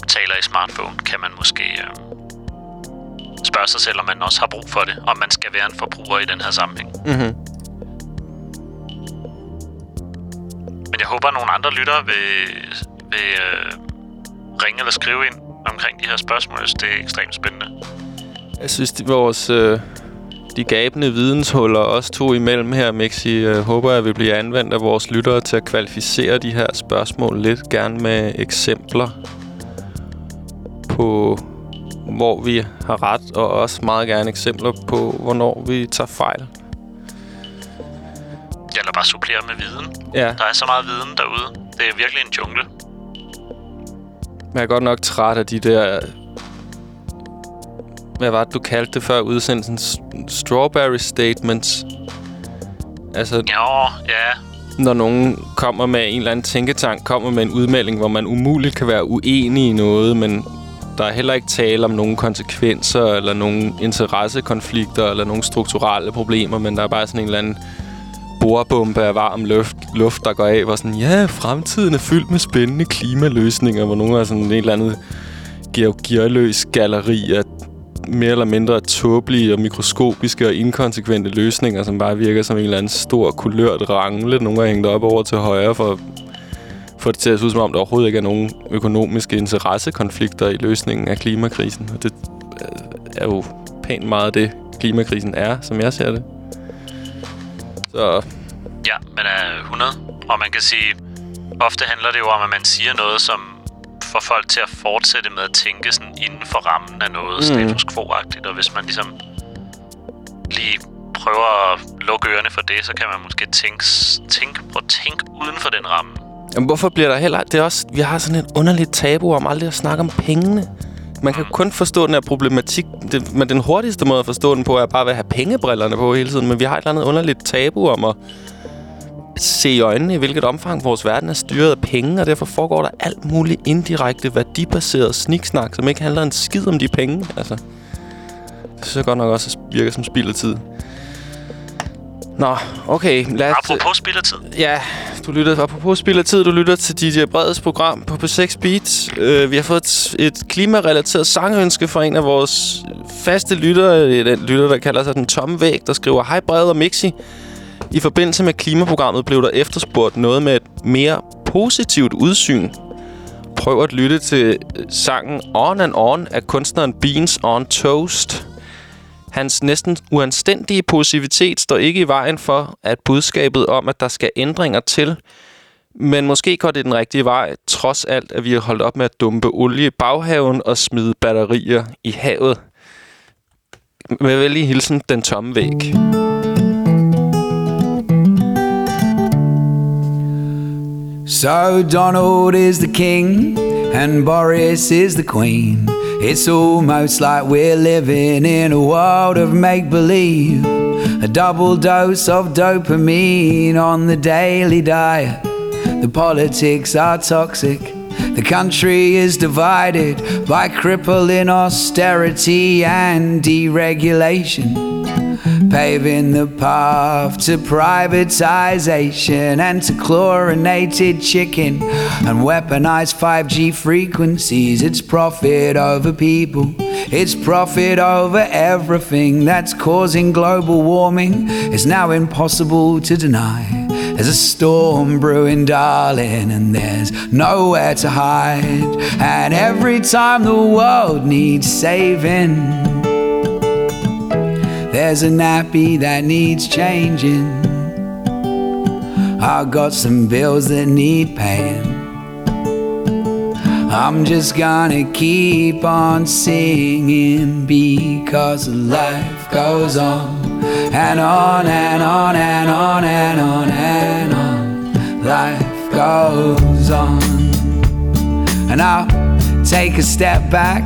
taler i smartphone, kan man måske øh, spørge sig selv, om man også har brug for det. Om man skal være en forbruger i den her sammenhæng. Mm-hmm. Men jeg håber, at nogle andre lyttere vil, vil øh, ringe eller skrive ind omkring de her spørgsmål. Det er ekstremt spændende. Jeg synes, de, vores... Øh, de gabende videnshuller, os to imellem her, Mixi, øh, håber jeg vil blive anvendt af vores lyttere til at kvalificere de her spørgsmål lidt. Gerne med eksempler på, hvor vi har ret, og også meget gerne eksempler på, hvornår vi tager fejl. Bare supplere med viden. Ja. Der er så meget viden derude. Det er virkelig en jungle. Men jeg er godt nok træt af de der... Hvad var det, du kaldte det før udsendelsen? Strawberry statements. Altså, Jo, ja. når nogen kommer med en eller anden tænketank, kommer med en udmelding, hvor man umuligt kan være uenig i noget, men der er heller ikke tale om nogen konsekvenser, eller nogen interessekonflikter, eller nogen strukturelle problemer, men der er bare sådan en eller anden borbombe af varm luft, luft der går af, hvor sådan, ja, fremtiden er fyldt med spændende klimaløsninger, hvor nogen er sådan en eller andet georgiørløs galleri af mere eller mindre tåbelige og mikroskopiske og inkonsekvente løsninger, som bare virker som en eller anden stor kulørt rangle, nogle er hængt op over til højre for, for det til at se ud som om, der overhovedet ikke er nogen økonomiske interessekonflikter i løsningen af klimakrisen. Og det øh, er jo pænt meget det, klimakrisen er, som jeg ser det. Så Ja, men er 100. Og man kan sige, ofte handler det jo om, at man siger noget, som får folk til at fortsætte med at tænke sådan inden for rammen af noget Mm. status quo-agtigt. Og hvis man ligesom lige prøver at lukke ørerne for det, så kan man måske tænke, tænke, prøve at tænke uden for den ramme. Jamen, hvorfor bliver der heller... Det er også, vi har sådan et underligt tabu om aldrig at snakke om pengene. Man kan kun forstå den her problematik, det, men den hurtigste måde at forstå den på, er bare at have pengebrillerne på hele tiden. Men vi har et eller andet underligt tabu om at se i øjnene, i hvilket omfang vores verden er styret af penge, og derfor foregår der alt muligt indirekte, værdibaseret sniksnak, som ikke handler en skid om de penge. Altså, det synes jeg godt nok også virker som spild af tid. Nå, okay. Lad os, Apropos spilletid. Ja, du lytter, apropos spild af tid, du lytter til DJ Breds program på P6 Beat. Uh, vi har fået et, et klimarelateret sangønske fra en af vores faste lyttere, den lytter, der kalder sig Den Tomme Væg, der skriver, Hej Bred og Mixi. I forbindelse med klimaprogrammet blev der efterspurgt noget med et mere positivt udsyn. Prøv at lytte til øh, sangen On and On af kunstneren Beans on Toast. Hans næsten uanstændige positivitet står ikke i vejen for, at budskabet om, at der skal ændringer til, men måske går det den rigtige vej, trods alt, at vi har holdt op med at dumpe olie i baghaven og smide batterier i havet. Med venlig hilsen, den tomme væg. So Donald is the king and Boris is the queen. It's almost like we're living in a world of make believe. A double dose of dopamine on the daily diet. The politics are toxic. The country is divided by crippling austerity and deregulation paving the path to privatization and to chlorinated chicken and weaponized 5G frequencies. It's profit over people, it's profit over everything that's causing global warming. It's now impossible to deny. There's a storm brewing, darling, and there's nowhere to hide. And every time the world needs saving, there's a nappy that needs changing. I got some bills that need paying. I'm just gonna keep on singing because life goes on and on and on and on and on and on. Life goes on. And I'll take a step back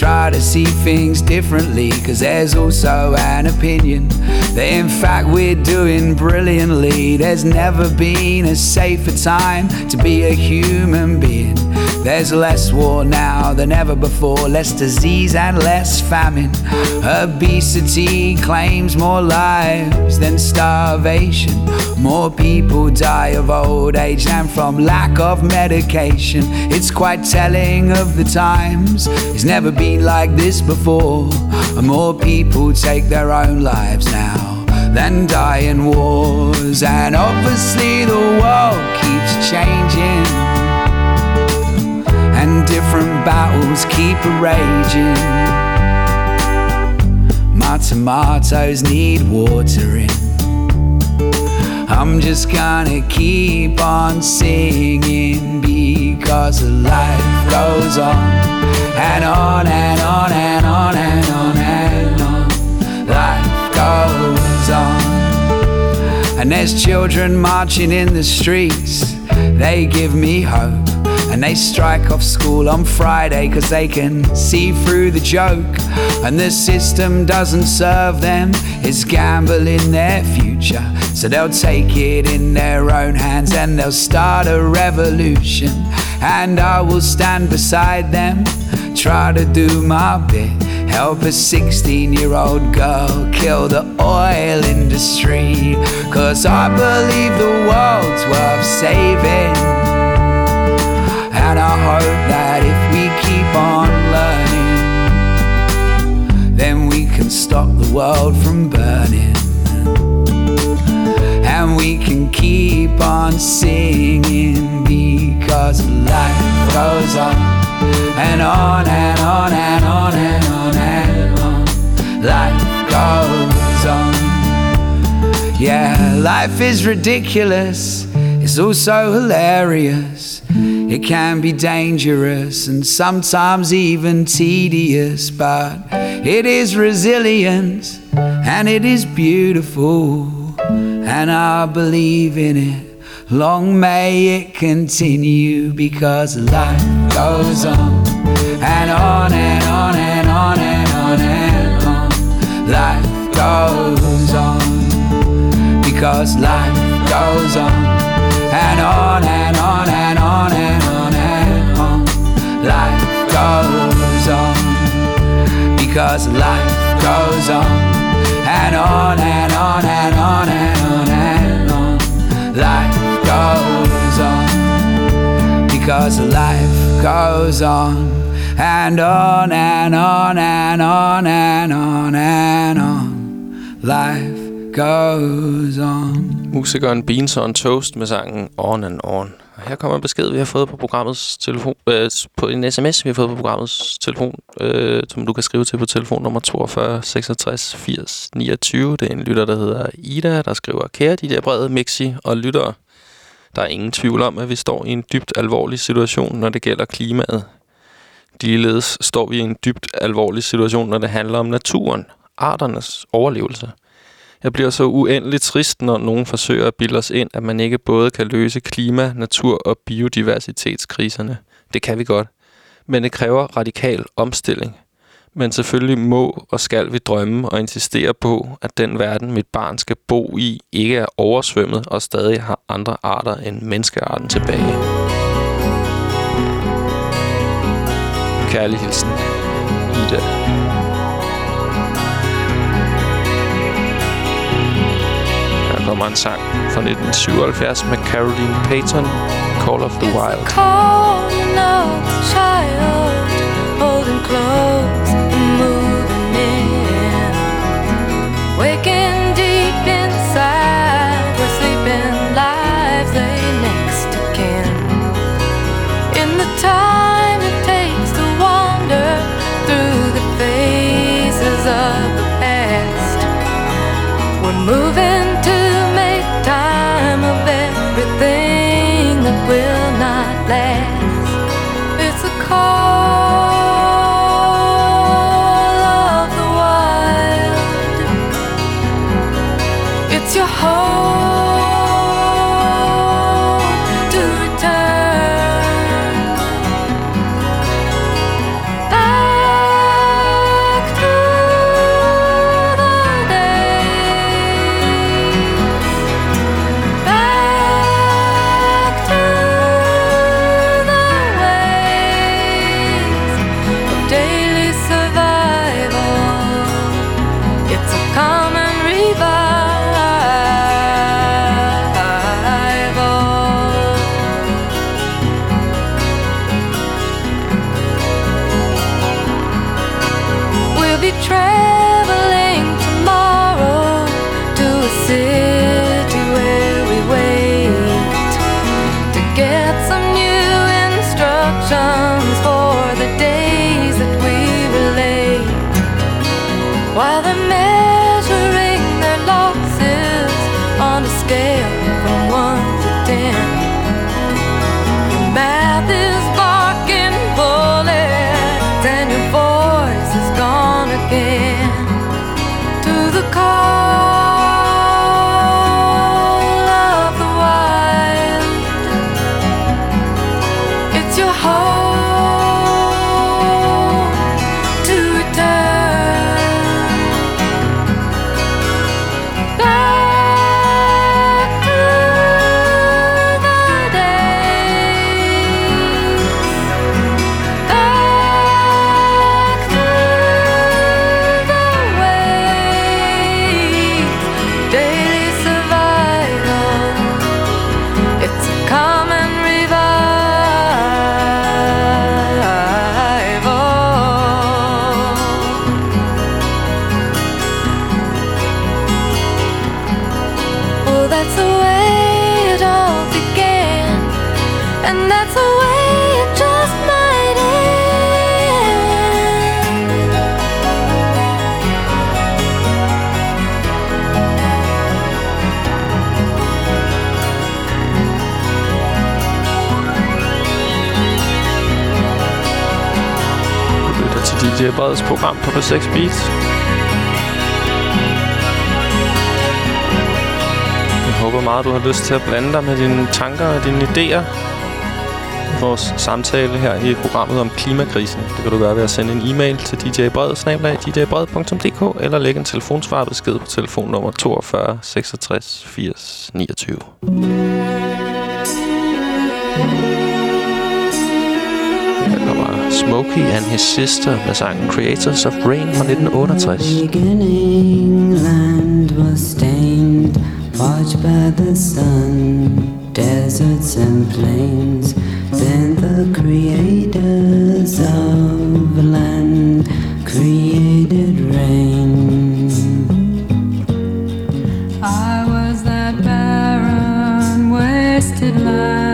try to see things differently cause there's also an opinion that in fact we're doing brilliantly. There's never been a safer time to be a human being. There's less war now than ever before less disease and less famine. Obesity claims more lives than starvation. More people die of old age than from lack of medication. It's quite telling of the times. It's never been like this before. More people take their own lives now than die in wars. And obviously, the world keeps changing, and different battles keep raging. My tomatoes need watering. I'm just gonna keep on singing because life goes on and on and on and on and on and on. Life goes on. And there's children marching in the streets, they give me hope. And they strike off school on Friday cause they can see through the joke. And the system doesn't serve them, it's gambling their future. So they'll take it in their own hands and they'll start a revolution and I will stand beside them, try to do my bit. Help a 16 year old girl kill the oil industry. Cause I believe the world's worth saving. And I hope that if we keep on learning, then we can stop the world from burning. And we can keep on singing because life goes on and on and on and on and on and on. Life goes on. Yeah, life is ridiculous, it's also hilarious. It can be dangerous and sometimes even tedious, but it is resilient and it is beautiful. And I believe in it. Long may it continue because life goes on and on and on and on and on and on. Life goes on because life goes on and on and on and on and on and on. Life goes on because life goes on and on and on and on and on and on. Life goes on because life goes on and on and on and on and on and on. Life goes on. Musikeren Beans on Toast med sangen On and On. Og her kommer en besked, vi har fået på programmets telefon, øh, på en sms, vi har fået på programmets telefon, øh, som du kan skrive til på telefon nummer 42 66 80 29. Det er en lytter, der hedder Ida, der skriver, kære de der brede Mixi og lyttere. Der er ingen tvivl om, at vi står i en dybt alvorlig situation, når det gælder klimaet. Ligeledes står vi i en dybt alvorlig situation, når det handler om naturen, arternes overlevelse. Jeg bliver så uendeligt trist, når nogen forsøger at bilde os ind, at man ikke både kan løse klima, natur og biodiversitetskriserne. Det kan vi godt. Men det kræver radikal omstilling. Men selvfølgelig må og skal vi drømme og insistere på, at den verden, mit barn skal bo i, ikke er oversvømmet og stadig har andre arter end menneskearten tilbage. Kærlig hilsen, Ida. Kommer en sang fra 1977 med Caroline Payton, Call of the Wild. Calling DJ program på P6 Beats. Jeg håber meget, du har lyst til at blande dig med dine tanker og dine idéer. Vores samtale her i programmet om klimakrisen. Det kan du gøre ved at sende en e-mail til djbred, djbred.dk eller lægge en telefonsvarbesked på telefonnummer 42 66 80 29. Smokey and his sister med sangen Creators of Rain fra 1968. beginning, land was stained, watched by the sun, deserts and plains. Then the creators of land created rain. I was that barren, wasted land.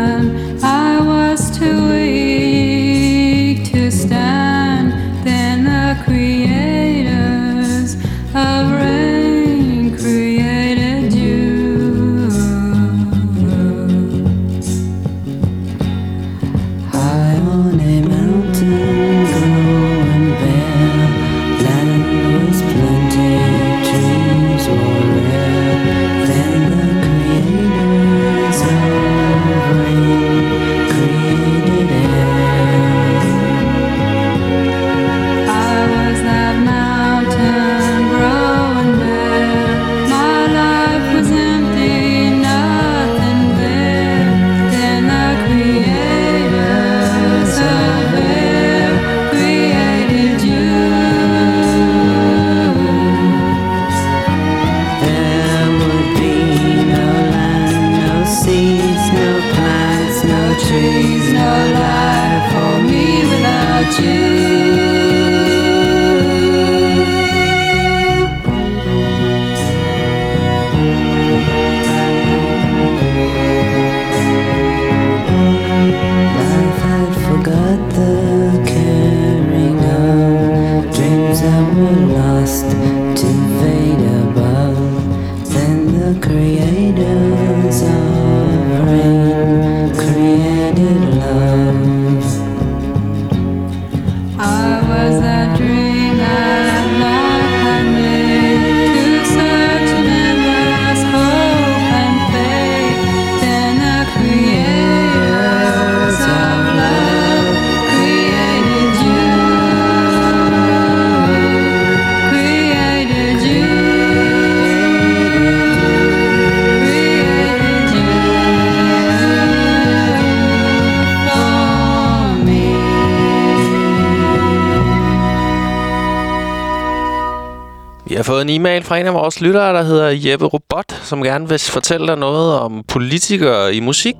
En e-mail fra en af vores lyttere, der hedder Jeppe Robot, som gerne vil fortælle dig noget om politikere i musik.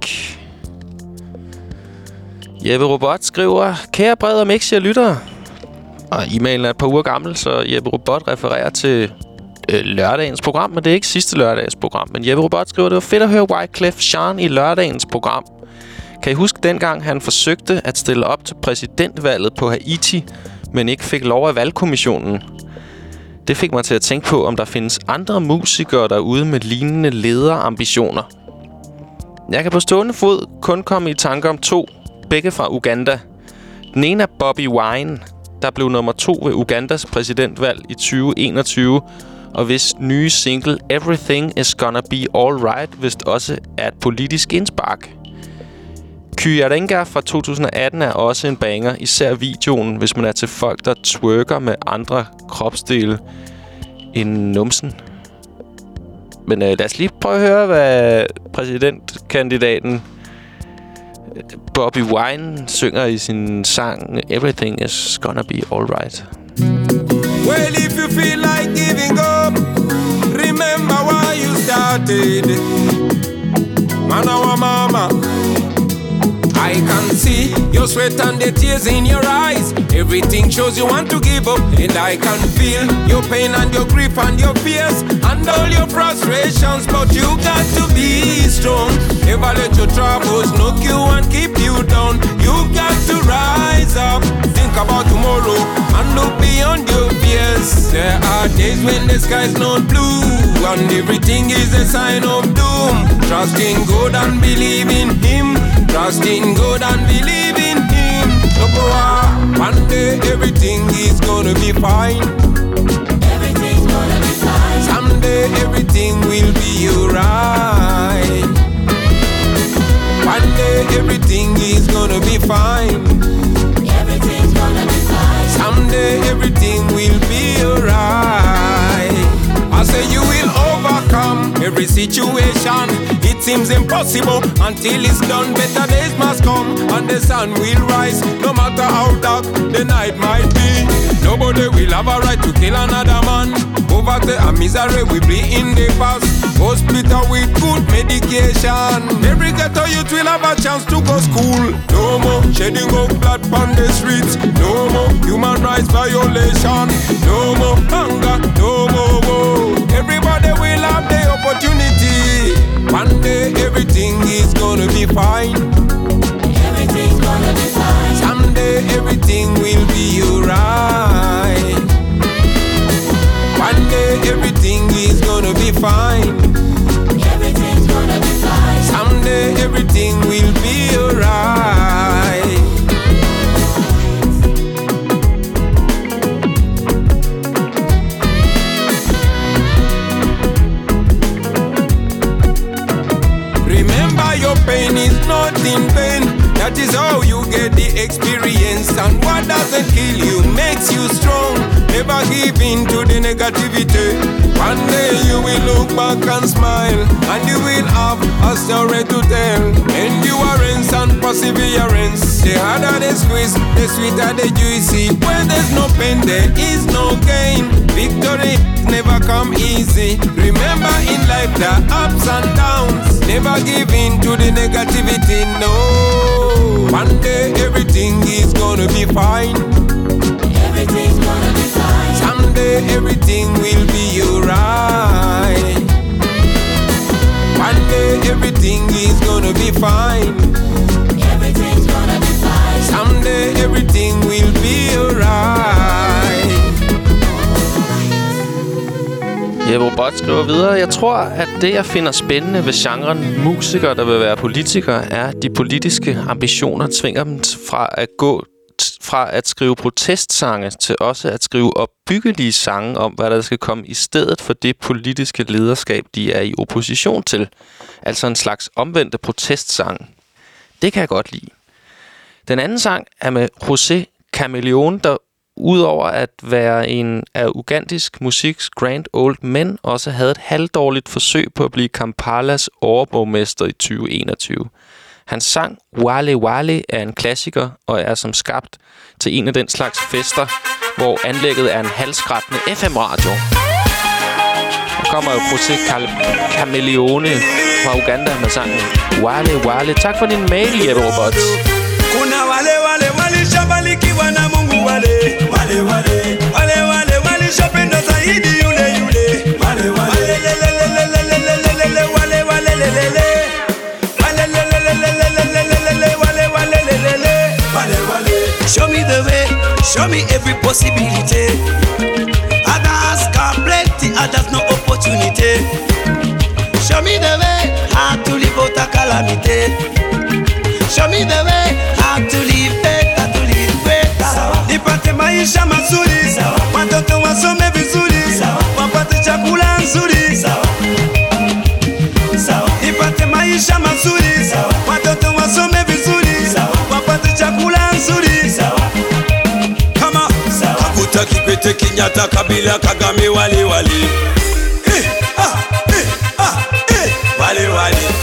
Jeppe Robot skriver, Kære bred og mix, lyttere. Og e-mailen er et par uger gammel, så Jeppe Robot refererer til øh, lørdagens program, men det er ikke sidste lørdags program. Men Jeppe Robot skriver, det var fedt at høre Wyclef Jean i lørdagens program. Kan I huske dengang, han forsøgte at stille op til præsidentvalget på Haiti, men ikke fik lov af valgkommissionen? Det fik mig til at tænke på, om der findes andre musikere derude med lignende lederambitioner. Jeg kan på stående fod kun komme i tanke om to, begge fra Uganda. Den ene er Bobby Wine, der blev nummer to ved Ugandas præsidentvalg i 2021, og hvis nye single Everything Is Gonna Be Alright vist også er et politisk indspark. Kyarenga fra 2018 er også en banger, især videoen, hvis man er til folk, der twerker med andre kropsdele end numsen. Men øh, lad os lige prøve at høre, hvad præsidentkandidaten øh, Bobby Wine synger i sin sang Everything is gonna be alright. Well, if you feel like giving up, remember why you started. Man, our mama. I can see your sweat and the tears in your eyes. Everything shows you want to give up, and I can feel your pain and your grief and your fears and all your frustrations. But you got to be strong. Never let your troubles knock you and keep you down. You got to rise up. Think about tomorrow and look beyond your fears. There are days when the sky's not blue and everything is a sign of doom. Trust in God and believe in Him. Trust in God and believe in Him. One day everything is gonna be fine. Everything's gonna be fine. Someday everything will be alright. One day everything is gonna be fine. Everything's gonna be fine. Someday everything will be alright. I say you will every situation. It seems impossible until it's done. Better days must come and the sun will rise. No matter how dark the night might be. Nobody will have a right to kill another man. Poverty and misery will be in the past. Hospital with good medication. Every ghetto youth will have a chance to go to school. No more shedding of blood on the streets. No more human rights violation. No more hunger. No more opportunity. One day everything is gonna be fine. Everything's gonna be fine. Someday everything will be alright. One day everything is gonna be fine. Everything's gonna be fine. Someday everything will be alright. That is how you get the experience. And what doesn't kill you makes you strong. Never give in to the negativity. One day you will look back and smile. And you will have a story to tell. Endurance and perseverance. The harder the squeeze, the sweeter the juicy. When there's no pain, there is no gain. Victory never come easy. Remember in life the ups and downs. Never give in to the negativity, no. One day everything is gonna be fine. Everything's gonna be fine. Someday everything will be alright. One day everything is gonna be fine. Everything's gonna be fine. Someday everything will be alright. Jeppe Robot skriver videre. Jeg tror, at det, jeg finder spændende ved genren musikere, der vil være politikere, er, at de politiske ambitioner tvinger dem fra at gå fra at skrive protestsange til også at skrive opbyggelige sange om, hvad der skal komme i stedet for det politiske lederskab, de er i opposition til. Altså en slags omvendte protestsang. Det kan jeg godt lide. Den anden sang er med José Cameleon, der udover at være en af ugandisk musiks grand old men, også havde et halvdårligt forsøg på at blive Kampalas overborgmester i 2021. Han sang Wale Wale er en klassiker og er som skabt til en af den slags fester, hvor anlægget er en halskrattende FM-radio. Der kommer jo projekt Kameleone Cameleone fra Uganda med sangen Wale Wale. Tak for din mail, Jeppe Robots. kuna wale wale walishambalikiwa na mungu wale Show me the way, show me every possibility. Others got plenty, others no opportunity. Show me the way, how to live out a calamity. Show me the way, how to live. Maisha mazuri, watoto wasome vizuri, wapate chakula nzuri. ipate maisha mazuri, watoto wasome vizuri, wapate chakula nzuri. Kama hakutaki Kikwete, Kenyatta, Kabila, Kagame, waliwali. Wale.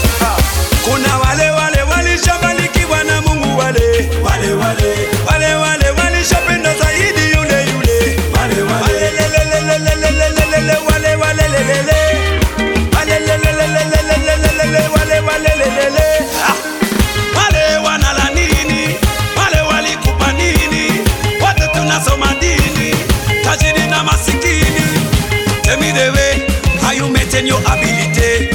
Maintain your ability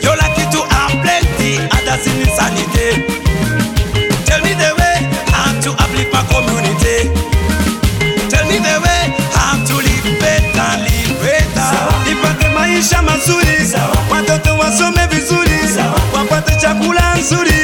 you're lucky to have plenty others in insanity tell me the way how to uplift my community. Tell me the way how to live better live better nipate maisha mazuri watoto wasome vizuri wapate chakula nzuri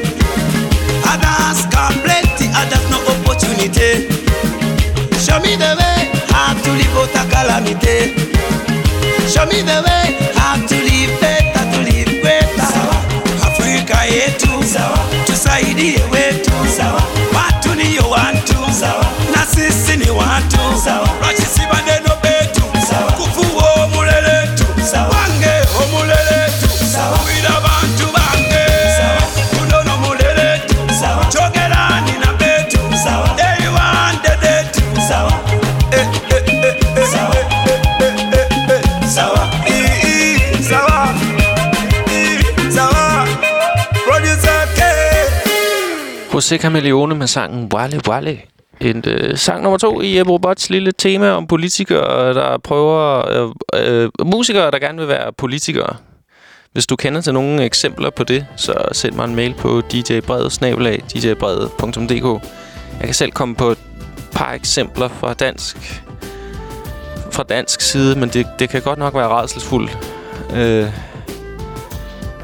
Show me the way José Cameleone med sangen Wale Wale. En øh, sang nummer to i Ebro Robots lille tema om politikere, der prøver... Øh, øh, musikere, der gerne vil være politikere. Hvis du kender til nogle eksempler på det, så send mig en mail på djbrede.dk Jeg kan selv komme på et par eksempler fra dansk fra dansk side, men det, det kan godt nok være rædselsfuldt. Øh,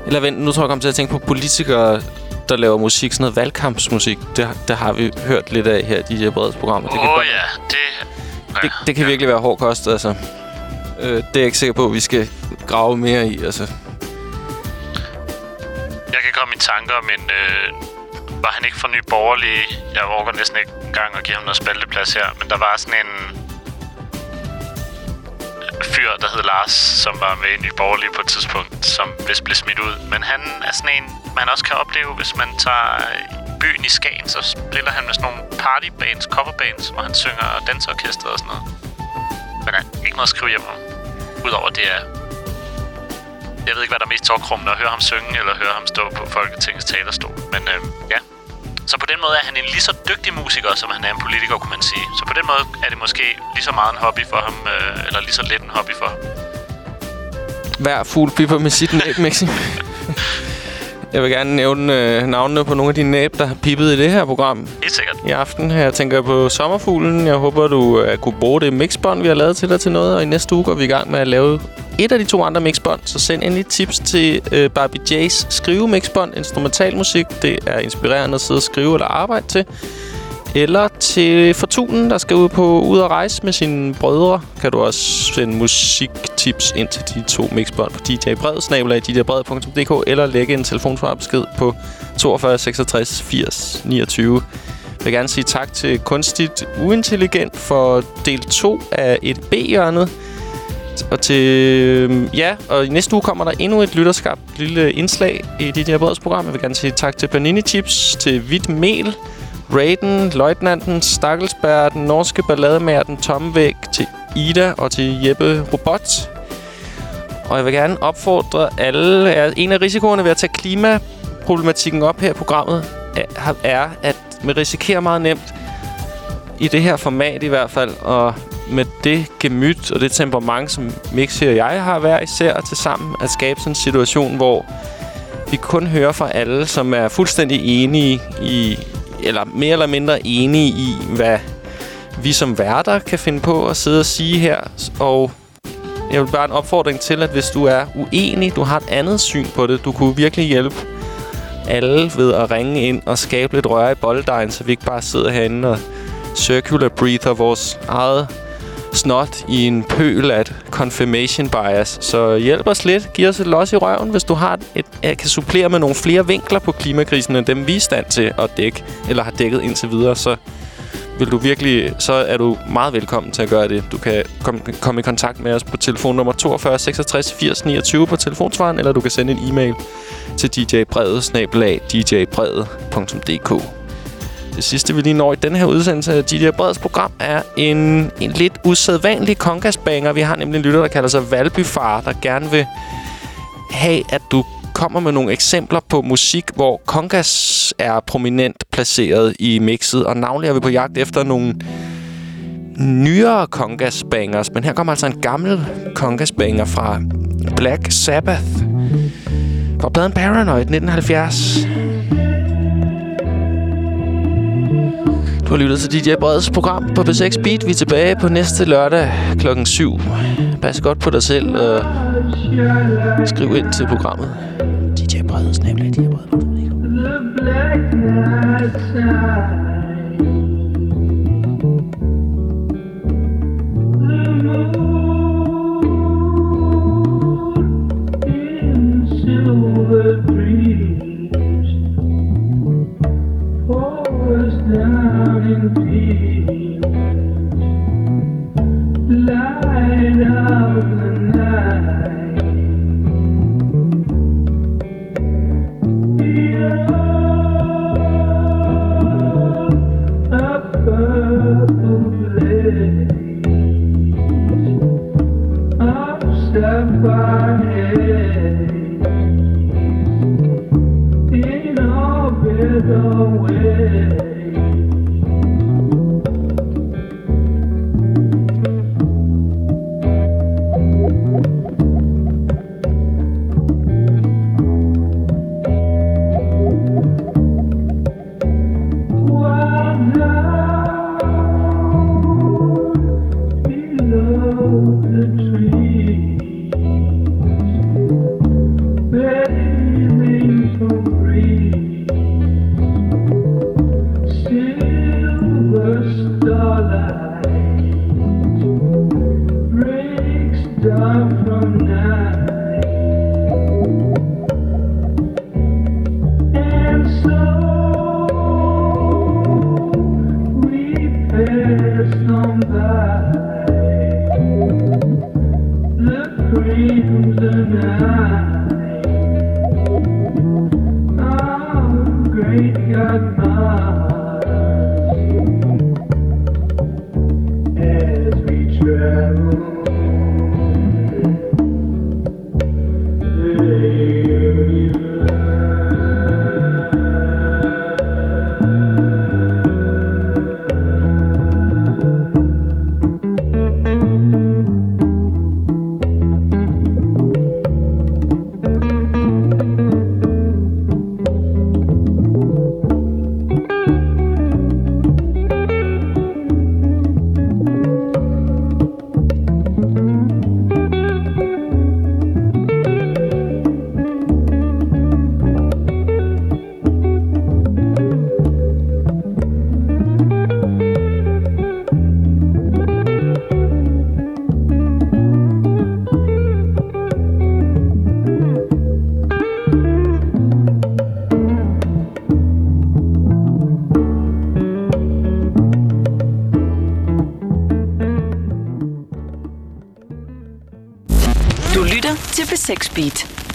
eller vent, nu tror jeg, jeg kommer til at tænke på politikere, der laver musik, sådan noget valgkampsmusik. Det, det har vi hørt lidt af her i de her programmer. Åh godt- ja, det... det, det kan virkelig være hård kost, altså. Øh, det er jeg ikke sikker på, at vi skal grave mere i, altså. Jeg kan komme i tanker om en... Øh, var han ikke fra Nye Borgerlige? Jeg overgår næsten ikke engang at give ham noget spalteplads her. Men der var sådan en fyr, der hed Lars, som var med i Nye Borgerlige på et tidspunkt, som vist blev smidt ud. Men han er sådan en, man også kan opleve, hvis man tager øh, byen i Skagen, så spiller han med sådan nogle partybands, coverbands, hvor han synger dansorkester og sådan noget. Men han ikke noget at skrive hjem om. Udover det er jeg ved ikke, hvad der er mest tårkrummende, at høre ham synge, eller høre ham stå på Folketingets talerstol. Men øh, ja. Så på den måde er han en lige så dygtig musiker, som han er en politiker, kunne man sige. Så på den måde er det måske lige så meget en hobby for ham, øh, eller lige så let en hobby for ham. Hver fugl pipper med sit næb, Mixi. Jeg vil gerne nævne øh, navnene på nogle af de næb, der har pippet i det her program. Helt sikkert. I aften her tænker jeg på sommerfuglen. Jeg håber, du uh, kunne bruge det mixbånd, vi har lavet til dig til noget. Og i næste uge går vi i gang med at lave et af de to andre mixbånd. Så send endelig tips til uh, Barbie J's skrive mixbånd, instrumentalmusik. Det er inspirerende at sidde og skrive eller arbejde til. Eller til Fortunen, der skal ud på ud og rejse med sine brødre, kan du også sende musiktips ind til de to mixbånd på DJ Bred, snabelag djbred.dk, eller lægge en telefonsvarbesked på 42 66 80 29. Jeg vil gerne sige tak til Kunstigt Uintelligent for del 2 af et B-hjørnet. Og til... Ja, og i næste uge kommer der endnu et lytterskabt lille indslag i DJ her program. Jeg vil gerne sige tak til Panini Chips, til Hvidt Mel, Raiden, Løjtnanten, Stakkelsberg, den norske ballademager, den tomme væg, til Ida og til Jeppe Robot. Og jeg vil gerne opfordre alle... Er, en af risikoerne ved at tage klimaproblematikken op her i programmet, er, at man risikerer meget nemt, i det her format i hvert fald, og med det gemyt og det temperament, som Mixi og jeg har hver især til sammen, at skabe sådan en situation, hvor vi kun hører fra alle, som er fuldstændig enige i, eller mere eller mindre enige i, hvad vi som værter kan finde på at sidde og sige her. Og jeg vil bare en opfordring til, at hvis du er uenig, du har et andet syn på det, du kunne virkelig hjælpe alle ved at ringe ind og skabe lidt røre i bolddejen, så vi ikke bare sidder herinde og circular breather vores eget snot i en pøl af confirmation bias. Så hjælp os lidt. Giv os et los i røven, hvis du har et, et, kan supplere med nogle flere vinkler på klimakrisen, end dem vi er i stand til at dække, eller har dækket indtil videre, så vil du virkelig, så er du meget velkommen til at gøre det. Du kan komme kom i kontakt med os på telefonnummer 42 66 80 29 på telefonsvaren, eller du kan sende en e-mail til djbrevet, snabelag djbrevet.dk. Det sidste, vi lige når i den her udsendelse af DJ Breds program, er en, en lidt usædvanlig kongasbanger. Vi har nemlig en lytter, der kalder sig Valbyfar, der gerne vil have, at du kommer med nogle eksempler på musik, hvor kongas er prominent placeret i mixet. Og navnlig er vi på jagt efter nogle nyere kongasbangers. Men her kommer altså en gammel kongasbanger fra Black Sabbath. Fra pladen Paranoid 1970. Du har lyttet til DJ Breds program på B6 Beat. Vi er tilbage på næste lørdag klokken 7. Pas godt på dig selv og skriv ind til programmet. DJ Breds, nemlig DJ Breds. The in peace.